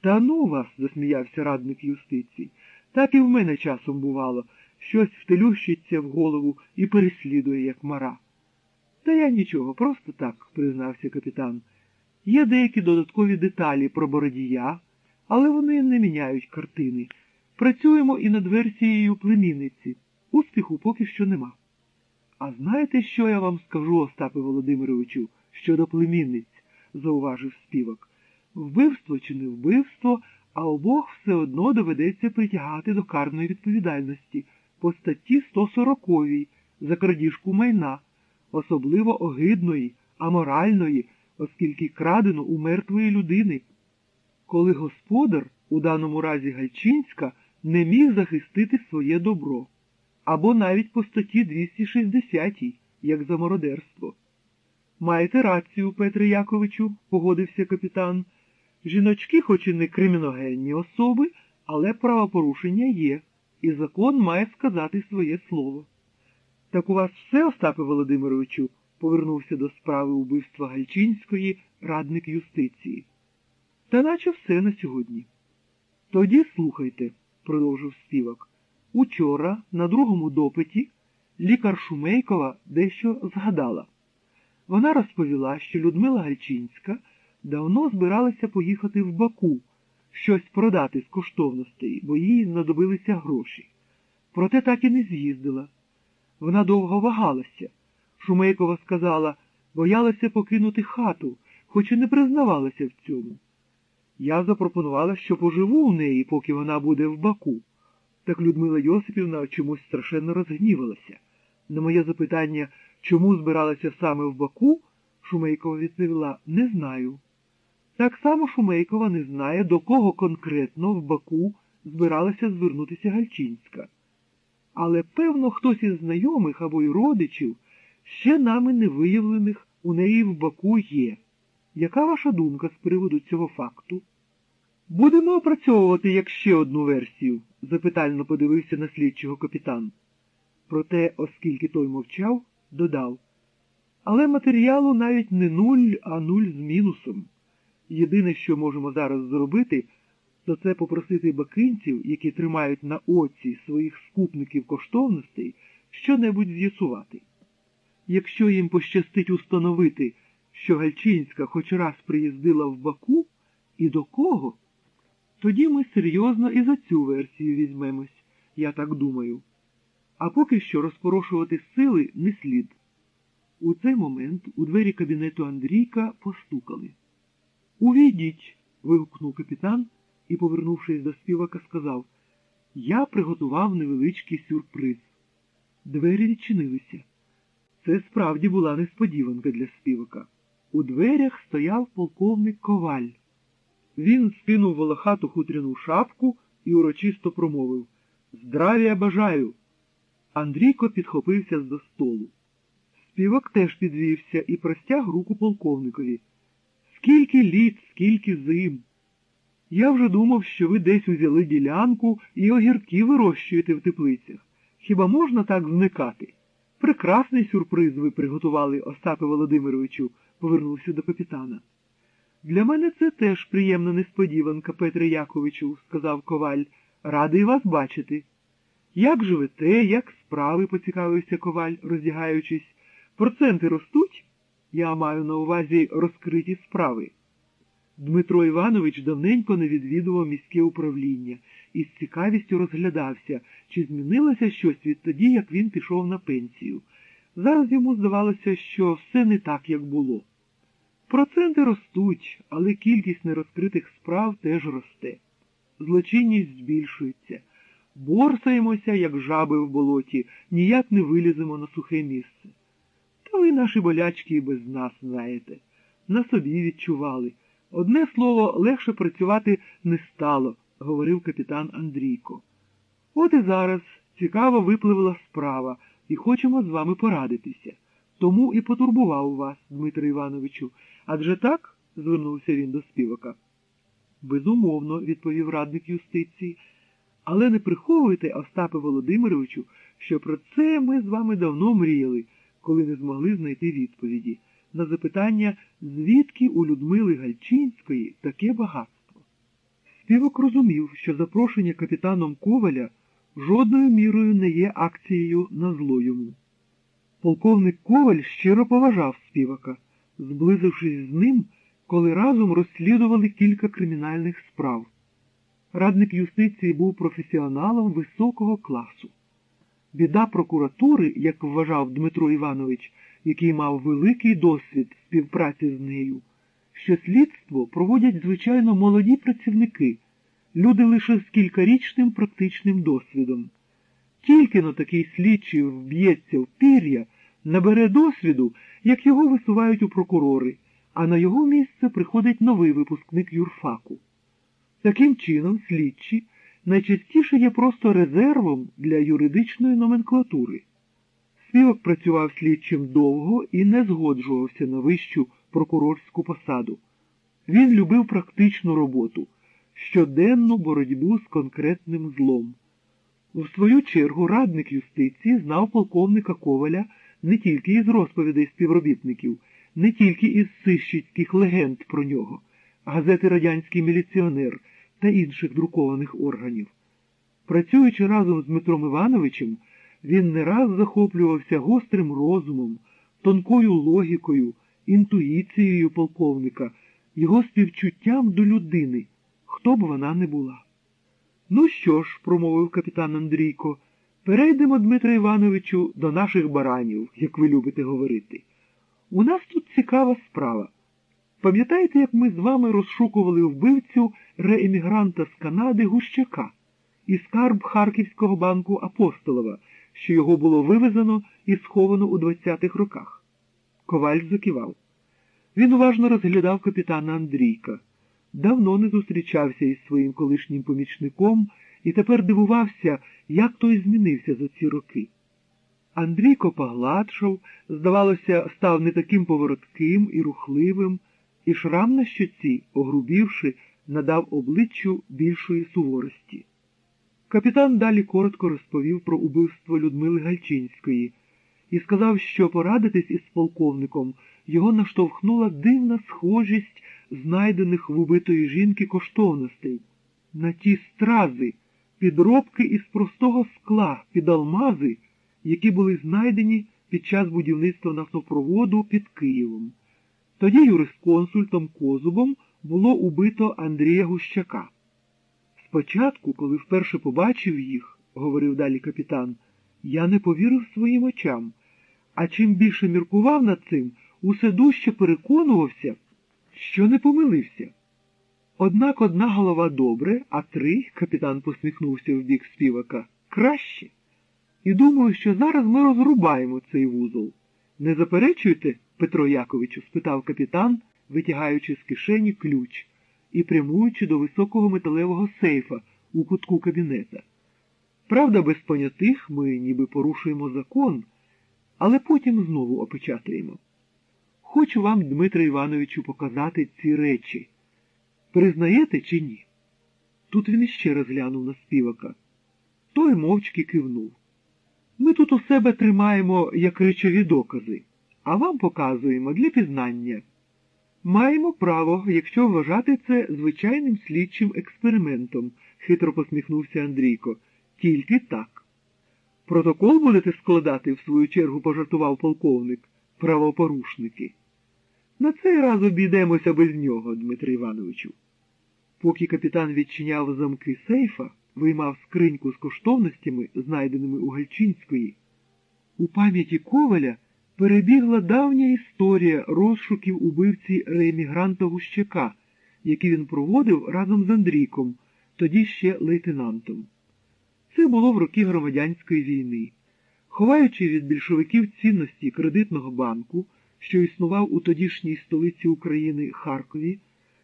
Та ну вас, засміявся радник юстиції. Так і в мене часом бувало, щось втелющиться в голову і переслідує, як мара. Та я нічого, просто так, признався капітан. Є деякі додаткові деталі про бородія, але вони не міняють картини. Працюємо і над версією племінниці. Успіху поки що нема. А знаєте, що я вам скажу, Остапе Володимировичу, щодо племінниць, зауважив співак. Вбивство чи не вбивство, а обох все одно доведеться притягати до карної відповідальності по статті 140 за крадіжку майна, особливо огидної, аморальної, оскільки крадено у мертвої людини. Коли господар, у даному разі Гальчинська, не міг захистити своє добро. або навіть по статті 260, як за мародерство. Маєте рацію, Петре Яковичу, погодився капітан. Жіночки, хоч і не криміногенні особи, але правопорушення є, і закон має сказати своє слово. Так у вас все, Остапе Володимировичу, повернувся до справи убивства Гальчинської радник юстиції. Та наче все на сьогодні. Тоді слухайте, продовжив співак. Учора, на другому допиті, лікар Шумейкова дещо згадала. Вона розповіла, що Людмила Гальчинська давно збиралася поїхати в Баку, щось продати з коштовностей, бо їй знадобилися гроші. Проте так і не з'їздила. Вона довго вагалася. Шумейкова сказала, боялася покинути хату, хоч і не признавалася в цьому. Я запропонувала, що поживу у неї, поки вона буде в Баку. Так Людмила Йосипівна чомусь страшенно розгнівалася. На моє запитання, чому збиралася саме в Баку, Шумейкова відповіла не знаю. Так само Шумейкова не знає, до кого конкретно в Баку збиралася звернутися Гальчинська. Але, певно, хтось із знайомих або й родичів, ще нами не виявлених у неї в Баку є. Яка ваша думка з приводу цього факту? Будемо опрацьовувати як ще одну версію, запитально подивився на слідчого капітан. Проте, оскільки той мовчав, додав. Але матеріалу навіть не нуль, а нуль з мінусом. Єдине, що можемо зараз зробити, то це попросити бакинців, які тримають на оці своїх скупників коштовностей, що-небудь з'ясувати. Якщо їм пощастить установити, що Гальчинська хоч раз приїздила в Баку, і до кого, тоді ми серйозно і за цю версію візьмемось, я так думаю. А поки що розпорошувати сили не слід. У цей момент у двері кабінету Андрійка постукали. Увійдіть. вигукнув капітан і, повернувшись до співака, сказав Я приготував невеличкий сюрприз. Двері відчинилися. Це справді була несподіванка для співака. У дверях стояв полковник Коваль. Він скинув волохату хутряну шапку і урочисто промовив Здравія бажаю. Андрійко підхопився з до столу. Співак теж підвівся і простяг руку полковникові. Скільки літ, скільки зим. Я вже думав, що ви десь узяли ділянку і огірки вирощуєте в теплицях. Хіба можна так зникати? Прекрасний сюрприз ви приготували, Остапе Володимировичу, повернувся до капітана. Для мене це теж приємна несподіванка, Петре Яковичу, сказав коваль. Радий вас бачити. Як живете, як справи, поцікавився коваль, роздягаючись. Проценти ростуть? Я маю на увазі розкриті справи. Дмитро Іванович давненько не відвідував міське управління і з цікавістю розглядався, чи змінилося щось відтоді, як він пішов на пенсію. Зараз йому здавалося, що все не так, як було. Проценти ростуть, але кількість нерозкритих справ теж росте. Злочинність збільшується. Борсаємося, як жаби в болоті, ніяк не виліземо на сухе місце. Ви наші болячки і без нас знаєте. На собі відчували. Одне слово, легше працювати не стало, говорив капітан Андрійко. От і зараз цікаво випливла справа, і хочемо з вами порадитися. Тому і потурбував вас, Дмитро Івановичу. Адже так? звернувся він до співака. Безумовно, відповів радник юстиції. Але не приховуйте, Остапе Володимировичу, що про це ми з вами давно мріяли, коли не змогли знайти відповіді на запитання, звідки у Людмили Гальчинської таке багатство. Співок розумів, що запрошення капітаном Коваля жодною мірою не є акцією на зло йому. Полковник Коваль щиро поважав співака, зблизившись з ним, коли разом розслідували кілька кримінальних справ. Радник юстиції був професіоналом високого класу. Біда прокуратури, як вважав Дмитро Іванович, який мав великий досвід співпраці з нею, що слідство проводять звичайно молоді працівники, люди лише з кількарічним практичним досвідом. Тільки но такий слідчий вб'ється в пір'я, набере досвіду, як його висувають у прокурори, а на його місце приходить новий випускник юрфаку. Таким чином, слідчі найчастіше є просто резервом для юридичної номенклатури. Співак працював слідчим довго і не згоджувався на вищу прокурорську посаду. Він любив практичну роботу, щоденну боротьбу з конкретним злом. В свою чергу радник юстиції знав полковника Коваля не тільки із розповідей співробітників, не тільки із сищицьких легенд про нього, газети Радянський міліціонер та інших друкованих органів. Працюючи разом з Дмитром Івановичем, він не раз захоплювався гострим розумом, тонкою логікою, інтуїцією полковника, його співчуттям до людини, хто б вона не була. Ну що ж, промовив капітан Андрійко, перейдемо, Дмитре Івановичу, до наших баранів, як ви любите говорити. У нас тут цікава справа. Пам'ятаєте, як ми з вами розшукували вбивцю реемігранта з Канади Гущака і скарб Харківського банку Апостолова, що його було вивезено і сховано у 20-х роках? Коваль закивав. Він уважно розглядав капітана Андрійка. Давно не зустрічався із своїм колишнім помічником і тепер дивувався, як той змінився за ці роки. Андрійко погладшав, здавалося, став не таким поворотким і рухливим, і шрам на щоці, огрубівши, надав обличчю більшої суворості. Капітан далі коротко розповів про убивство Людмили Гальчинської і сказав, що порадитись із полковником його наштовхнула дивна схожість знайдених в убитої жінки коштовностей на ті стрази, підробки із простого скла під алмази, які були знайдені під час будівництва нафтопроводу під Києвом. Тоді юрисконсультом Козубом було убито Андрія Гущака. Спочатку, коли вперше побачив їх, говорив далі капітан, я не повірив своїм очам, а чим більше міркував над цим, усе дужче переконувався, що не помилився. Однак одна голова добре, а три, капітан посміхнувся в бік співака, краще. І думаю, що зараз ми розрубаємо цей вузол. Не заперечуєте, Петро Яковичу? спитав капітан, витягаючи з кишені ключ і прямуючи до високого металевого сейфа у кутку кабінета. Правда, без понятих ми ніби порушуємо закон, але потім знову опечатаємо. Хочу вам, Дмитре Івановичу, показати ці речі. Признаєте чи ні? Тут він іще раз глянув на співака. Той мовчки кивнув. Ми тут у себе тримаємо як речові докази, а вам показуємо для пізнання. Маємо право, якщо вважати це звичайним слідчим експериментом, хитро посміхнувся Андрійко. Тільки так. Протокол будете складати, в свою чергу пожартував полковник, правопорушники. На цей раз обійдемося без нього, Дмитре Івановичу. Поки капітан відчиняв замки сейфа, виймав скриньку з коштовностями, знайденими у Гальчинської, у пам'яті Коваля перебігла давня історія розшуків убивці реемігранта Гущака, які він проводив разом з Андрійком, тоді ще лейтенантом. Це було в роки громадянської війни. Ховаючи від більшовиків цінності кредитного банку, що існував у тодішній столиці України Харкові,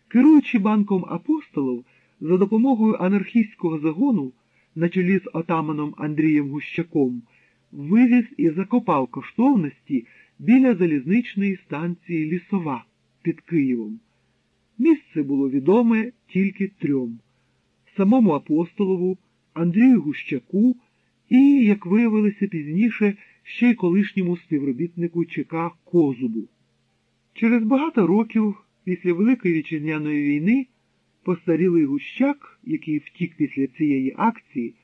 керуючи банком апостолов за допомогою анархістського загону на чолі з отаманом Андрієм Гущаком, вивіз і закопав коштовності біля залізничної станції Лісова під Києвом. Місце було відоме тільки трьом самому апостолову, Андрію Гущаку і, як виявилося пізніше, ще й колишньому співробітнику ЧК Козубу. Через багато років після Великої вітчизняної війни постарілий Гущак, який втік після цієї акції,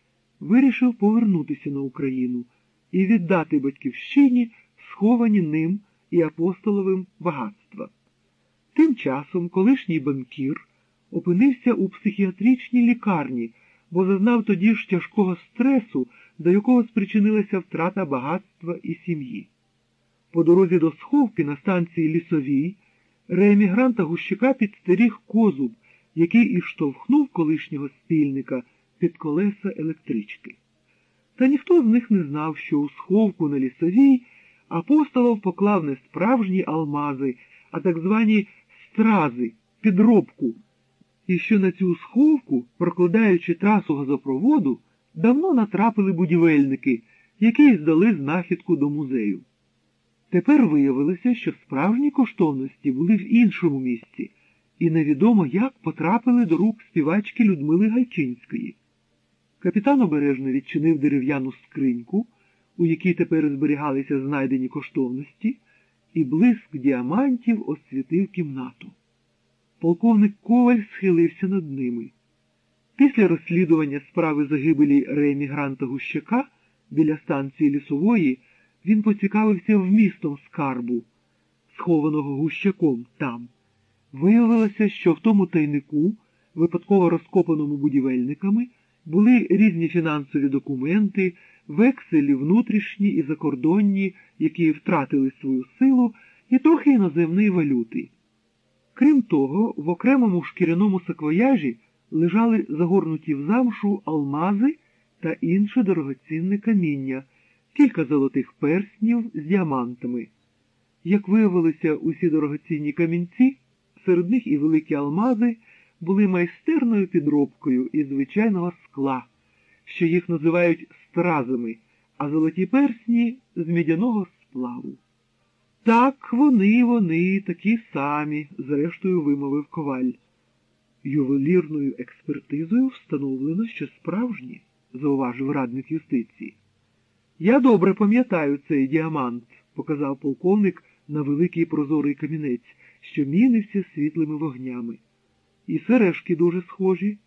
вирішив повернутися на Україну і віддати батьківщині сховані ним і апостоловим багатства. Тим часом колишній банкір опинився у психіатричній лікарні, бо зазнав тоді ж тяжкого стресу, до якого спричинилася втрата багатства і сім'ї. По дорозі до сховки на станції Лісовій реемігранта Гущика підстеріг козуб, який і штовхнув колишнього спільника під колеса електрички. Та ніхто з них не знав, що у сховку на лісовій апостолов поклав не справжні алмази, а так звані стрази, підробку і що на цю сховку, прокладаючи трасу газопроводу, давно натрапили будівельники, які здали знахідку до музею. Тепер виявилося, що справжні коштовності були в іншому місці, і невідомо, як потрапили до рук співачки Людмили Гайчинської. Капітан обережно відчинив дерев'яну скриньку, у якій тепер зберігалися знайдені коштовності, і блиск діамантів освітив кімнату. Полковник Коваль схилився над ними. Після розслідування справи загибелі реемігранта Гущака біля станції лісової він поцікавився вмістом скарбу, схованого гущаком там. Виявилося, що в тому тайнику, випадково розкопаному будівельниками, були різні фінансові документи, векселі внутрішні і закордонні, які втратили свою силу, і трохи іноземної валюти. Крім того, в окремому шкіряному саквояжі лежали загорнуті в замшу алмази та інше дорогоцінне каміння, кілька золотих перснів з діамантами. Як виявилося, усі дорогоцінні камінці, серед них і великі алмази, були майстерною підробкою із звичайного скла, що їх називають стразами, а золоті персні з мідяного сплаву. Так вони, вони такі самі, зрештою вимовив коваль. Ювелірною експертизою встановлено, що справжні, зауважив радник юстиції. Я добре пам'ятаю цей діамант, показав полковник на великий прозорий камінець, що мінився світлими вогнями. І сережки дуже схожі.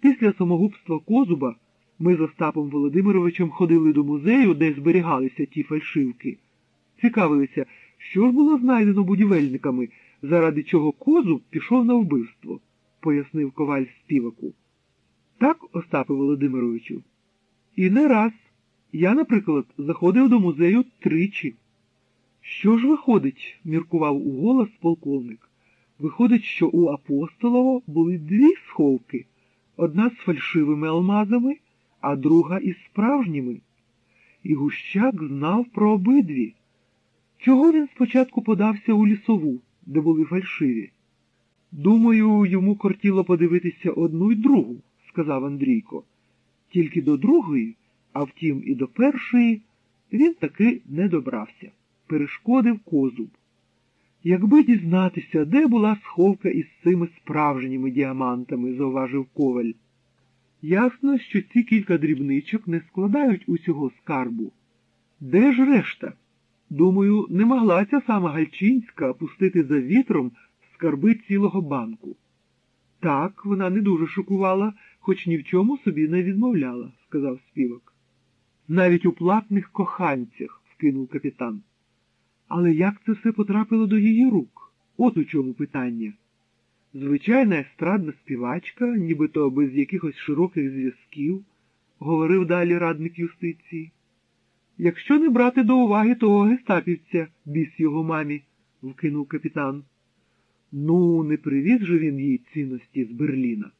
Після самогубства Козуба ми з Остапом Володимировичем ходили до музею, де зберігалися ті фальшивки. Цікавилися, що ж було знайдено будівельниками, заради чого Козуб пішов на вбивство, пояснив коваль співаку. Так, Остапе Володимировичу. І не раз. Я, наприклад, заходив до музею тричі. Що ж виходить, міркував у голос полковник. Виходить, що у апостолова були дві сховки, одна з фальшивими алмазами, а друга із справжніми. І Гущак знав про обидві. Чого він спочатку подався у лісову, де були фальшиві? Думаю, йому кортіло подивитися одну й другу, сказав Андрійко. Тільки до другої, а втім, і до першої, він таки не добрався, перешкодив козуб. Якби дізнатися, де була сховка із цими справжніми діамантами, зауважив коваль. Ясно, що ці кілька дрібничок не складають усього скарбу. Де ж решта? Думаю, не могла ця сама Гальчинська пустити за вітром скарби цілого банку. Так, вона не дуже шокувала, хоч ні в чому собі не відмовляла, сказав співак. Навіть у платних коханцях, вкинув капітан. Але як це все потрапило до її рук? От у чому питання. Звичайна естрадна співачка, нібито без якихось широких зв'язків, говорив далі радник юстиції. Якщо не брати до уваги того гестапівця, біс його мамі, вкинув капітан. Ну, не привіз же він їй цінності з Берліна.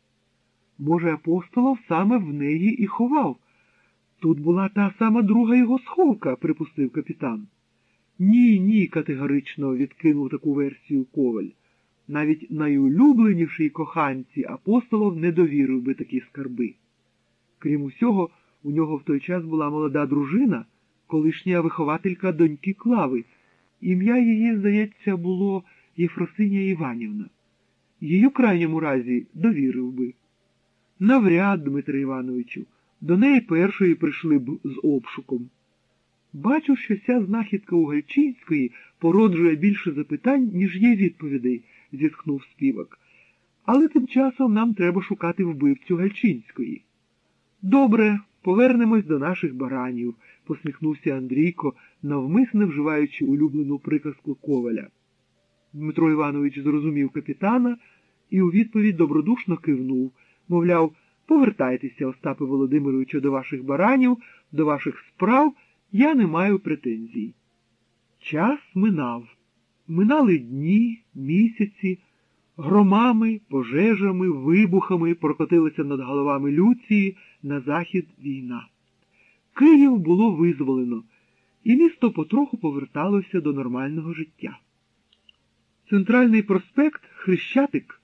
Може, апостолов саме в неї і ховав. Тут була та сама друга його сховка, припустив капітан. Ні, ні, категорично відкинув таку версію коваль. Навіть найулюбленішій коханці апостолов не довірив би такі скарби. Крім усього, у нього в той час була молода дружина, колишня вихователька доньки Клави. Ім'я її, здається, було Єфросиня Іванівна. Її в крайньому разі довірив би. Навряд, Дмитре Івановичу, до неї першої прийшли б з обшуком. Бачу, що ця знахідка у Гальчинської породжує більше запитань, ніж є відповідей, зітхнув співак. Але тим часом нам треба шукати вбивцю Гальчинської. Добре, повернемось до наших баранів, посміхнувся Андрійко, навмисне вживаючи улюблену приказку коваля. Дмитро Іванович зрозумів капітана і у відповідь добродушно кивнув, мовляв, повертайтеся, Остапе Володимировичу, до ваших баранів, до ваших справ. Я не маю претензій. Час минав. Минали дні, місяці, громами, пожежами, вибухами прокотилися над головами Люції на захід війна. Київ було визволено, і місто потроху поверталося до нормального життя. Центральний проспект Хрещатик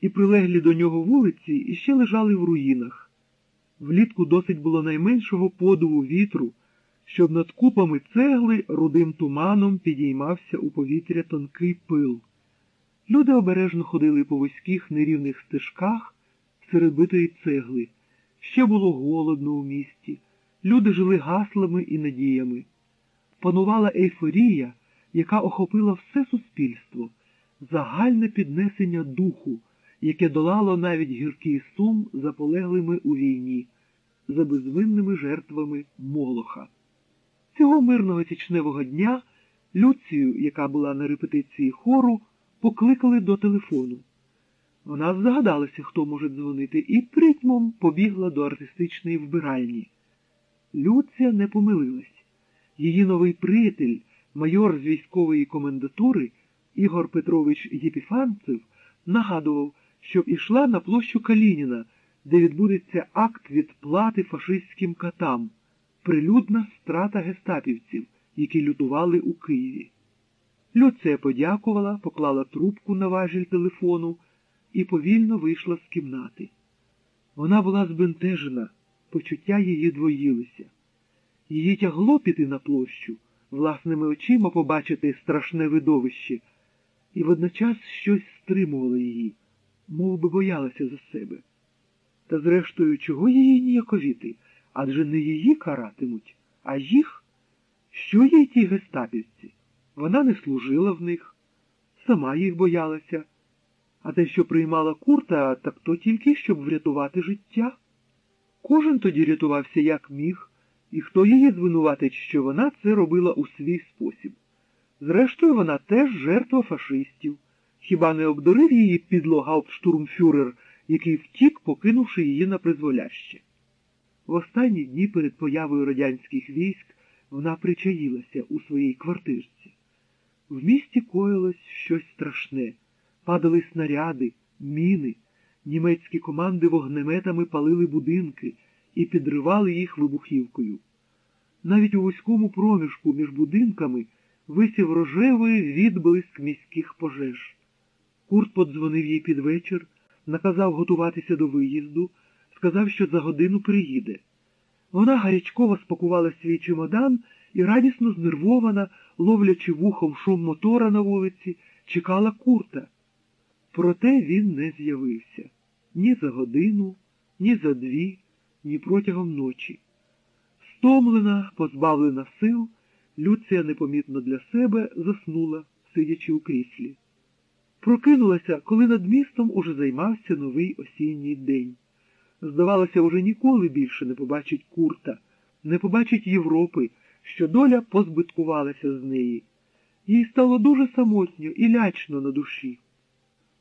і прилеглі до нього вулиці іще лежали в руїнах. Влітку досить було найменшого подуву вітру, щоб над купами цегли рудим туманом підіймався у повітря тонкий пил. Люди обережно ходили по вузьких нерівних стежках серед битої цегли. Ще було голодно у місті. Люди жили гаслами і надіями. Панувала ейфорія, яка охопила все суспільство, загальне піднесення духу, яке долало навіть гіркий сум за полеглими у війні, за безвинними жертвами Молоха. Цього мирного січневого дня Люцію, яка була на репетиції хору, покликали до телефону. Вона здогадалася, хто може дзвонити, і притьмом побігла до артистичної вбиральні. Люція не помилилась. Її новий приятель, майор з військової комендатури Ігор Петрович Єпіфанцев, нагадував, що ішла на площу Калініна, де відбудеться акт відплати фашистським катам, прилюдна страта гестапівців, які лютували у Києві. Люція подякувала, поклала трубку на важіль телефону і повільно вийшла з кімнати. Вона була збентежена, почуття її двоїлися. Її тягло піти на площу, власними очима побачити страшне видовище, і водночас щось стримувало її, мов би боялася за себе. Та, зрештою, чого її ніяковіти? Адже не її каратимуть, а їх? Що їй ті гестапівці? Вона не служила в них, сама їх боялася, а те, що приймала курта, так то тільки, щоб врятувати життя. Кожен тоді рятувався як міг, і хто її звинуватить, що вона це робила у свій спосіб. Зрештою, вона теж жертва фашистів. Хіба не обдурив її підлогауптштурмфюрер, який втік, покинувши її на призволяще? В останні дні перед появою радянських військ вона причаїлася у своїй квартирці. В місті коїлось щось страшне, падали снаряди, міни, німецькі команди вогнеметами палили будинки і підривали їх вибухівкою. Навіть у вузькому проміжку між будинками висів рожевий відблиск міських пожеж. Курт подзвонив їй під вечір, наказав готуватися до виїзду, сказав, що за годину приїде. Вона гарячково спакувала свій чемодан і радісно знервована, ловлячи вухом шум мотора на вулиці, чекала курта. Проте він не з'явився ні за годину, ні за дві, ні протягом ночі. Стомлена, позбавлена сил, Люція непомітно для себе заснула, сидячи у кріслі. Прокинулася, коли над містом уже займався новий осінній день. Здавалося, уже ніколи більше не побачить курта, не побачить Європи, що доля позбиткувалася з неї. Їй стало дуже самотньо і лячно на душі.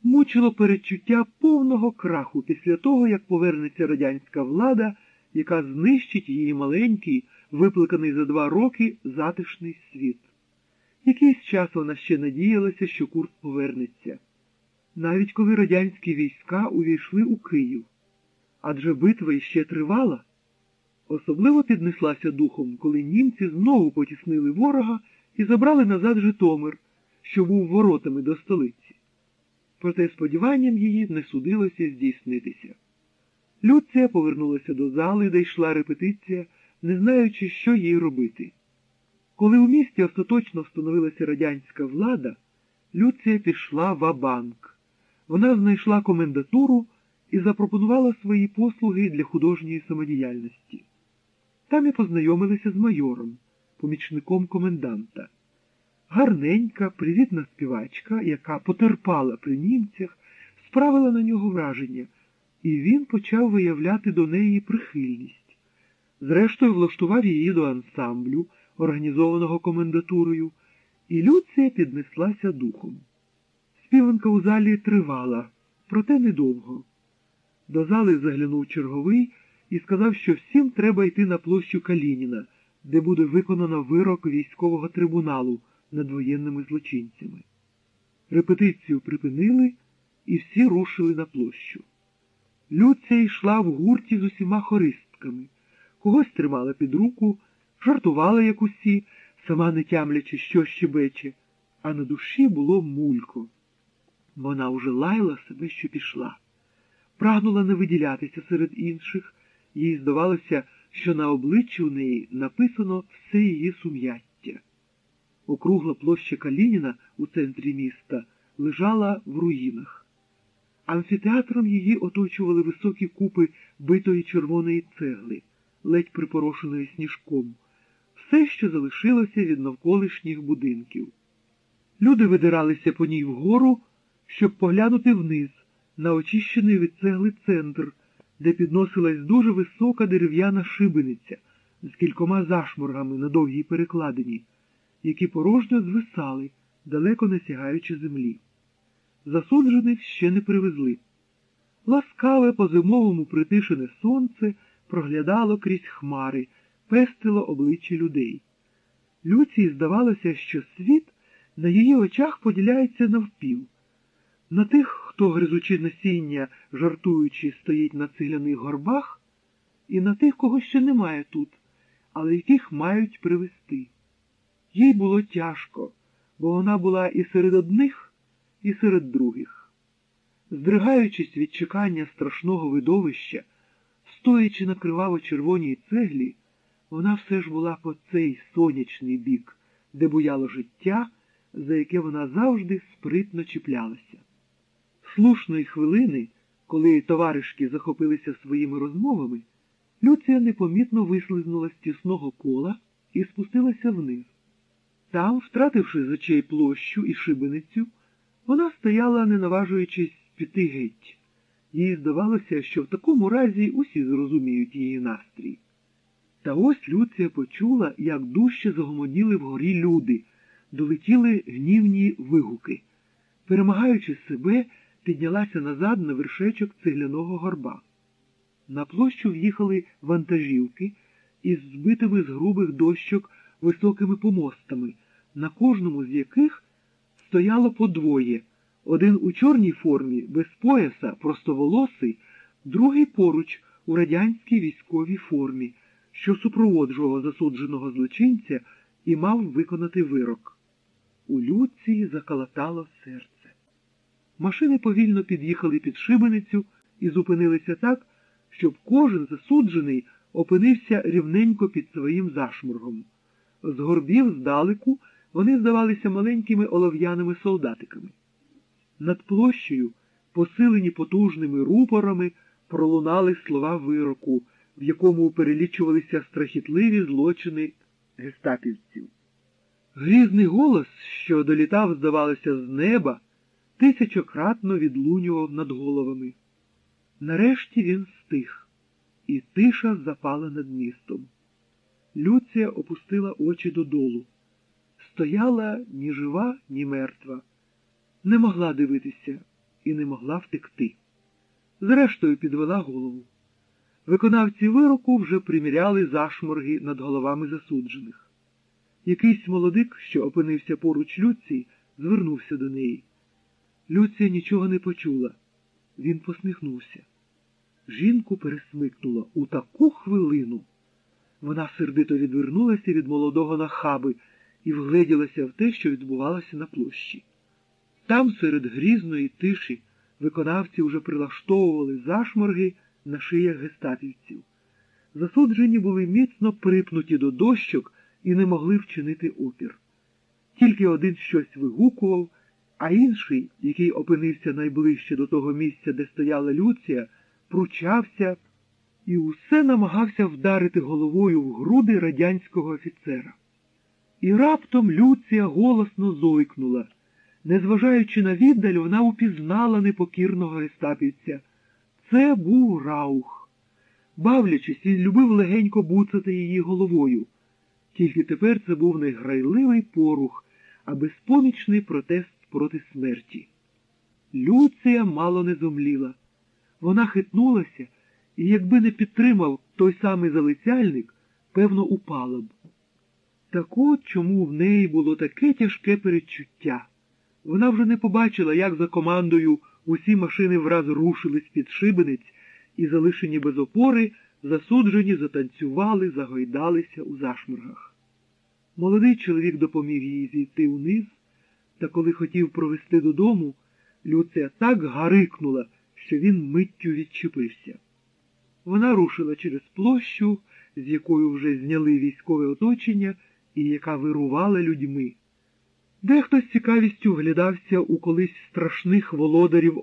Мучило передчуття повного краху після того, як повернеться радянська влада, яка знищить її маленький, випликаний за два роки затишний світ. Якийсь час вона ще надіялася, що курт повернеться, навіть коли радянські війська увійшли у Київ. Адже битва іще тривала. Особливо піднеслася духом, коли німці знову потіснили ворога і забрали назад Житомир, що був воротами до столиці. Проте сподіванням її не судилося здійснитися. Люція повернулася до зали, де йшла репетиція, не знаючи, що їй робити. Коли у місті остаточно встановилася радянська влада, Люція пішла в Абанк. Вона знайшла комендатуру і запропонувала свої послуги для художньої самодіяльності. Там і познайомилися з майором, помічником коменданта. Гарненька, привітна співачка, яка потерпала при німцях, справила на нього враження, і він почав виявляти до неї прихильність. Зрештою, влаштував її до ансамблю, організованого комендатурою, і Люція піднеслася духом. Співанка у залі тривала, проте недовго. До зали заглянув черговий і сказав, що всім треба йти на площу Калініна, де буде виконано вирок військового трибуналу над воєнними злочинцями. Репетицію припинили і всі рушили на площу. Люця йшла в гурті з усіма хористками, когось тримала під руку, жартувала, як усі, сама не тямлячи, що щебече, а на душі було мулько. Вона уже лаяла себе, що пішла. Прагнула не виділятися серед інших, їй здавалося, що на обличчі у неї написано все її сум'яття. Округла площа Калініна у центрі міста лежала в руїнах. Амфітеатром її оточували високі купи битої червоної цегли, ледь припорошеної сніжком, все, що залишилося від навколишніх будинків. Люди видиралися по ній вгору, щоб поглянути вниз на очищений від цегли центр, де підносилась дуже висока дерев'яна шибениця з кількома зашморгами на довгій перекладині, які порожньо звисали, далеко не сягаючи землі. Засуджених ще не привезли. Ласкаве по зимовому притишене сонце проглядало крізь хмари, пестило обличчя людей. Люції здавалося, що світ на її очах поділяється навпіл. На тих, хто, гризучи насіння, жартуючи, стоїть на цегляних горбах, і на тих, кого ще немає тут, але яких мають привезти. Їй було тяжко, бо вона була і серед одних, і серед других. Здригаючись від чекання страшного видовища, стоячи на криваво-червоній цеглі, вона все ж була по цей сонячний бік, де буяло життя, за яке вона завжди спритно чіплялася. Слушної хвилини, коли товаришки захопилися своїми розмовами, Люція непомітно вислизнула з тісного кола і спустилася вниз. Там, втративши з очей площу і шибеницю, вона стояла, не наважуючись піти геть. Їй здавалося, що в такому разі усі зрозуміють її настрій. Та ось Люція почула, як дужче загомоніли вгорі люди, долетіли гнівні вигуки. Перемагаючи себе, піднялася назад на вершечок цегляного горба. На площу в'їхали вантажівки із збитими з грубих дощок високими помостами, на кожному з яких стояло по двоє. Один у чорній формі, без пояса, простоволосий, другий поруч у радянській військовій формі, що супроводжував засудженого злочинця і мав виконати вирок. У Люції заколотало серце. Машини повільно під'їхали під шибеницю і зупинилися так, щоб кожен засуджений опинився рівненько під своїм зашморгом. З горбів здалеку вони здавалися маленькими олов'яними солдатиками. Над площею, посилені потужними рупорами, пролунали слова вироку, в якому перелічувалися страхітливі злочини гестапівців. Грізний голос, що долітав, здавалося, з неба, тисячократно відлунював над головами. Нарешті він стих, і тиша запала над містом. Люція опустила очі додолу. Стояла ні жива, ні мертва, не могла дивитися і не могла втекти. Зрештою, підвела голову. Виконавці вироку вже приміряли зашморги над головами засуджених. Якийсь молодик, що опинився поруч Люції, звернувся до неї. Люція нічого не почула. Він посміхнувся. Жінку пересмикнуло у таку хвилину. Вона сердито відвернулася від молодого нахаби і вгледілася в те, що відбувалося на площі. Там, серед грізної тиші, виконавці вже прилаштовували зашморги на шиях гестапівців. Засуджені були міцно припнуті до дощок і не могли вчинити опір. Тільки один щось вигукував, а інший, який опинився найближче до того місця, де стояла Люція, пручався і усе намагався вдарити головою в груди радянського офіцера. І раптом Люція голосно зойкнула. Незважаючи на віддаль, вона упізнала непокірного гестапівця. Це був Раух. Бавлячись, він любив легенько буцати її головою. Тільки тепер це був не грайливий порух, а безпомічний протест проти смерті. Люція мало не зомліла. Вона хитнулася і, якби не підтримав той самий залицяльник, певно, упала б. Так от чому в неї було таке тяжке передчуття. Вона вже не побачила, як за командою усі машини враз рушились під шибениць і, залишені без опори, засуджені, затанцювали, загойдалися у зашморгах. Молодий чоловік допоміг їй зійти униз, та коли хотів провести додому, Люція так гарикнула, що він миттю відчепився. Вона рушила через площу, з якою вже зняли військове оточення і яка вирувала людьми. Дехто з цікавістю вглядався у колись страшних володарів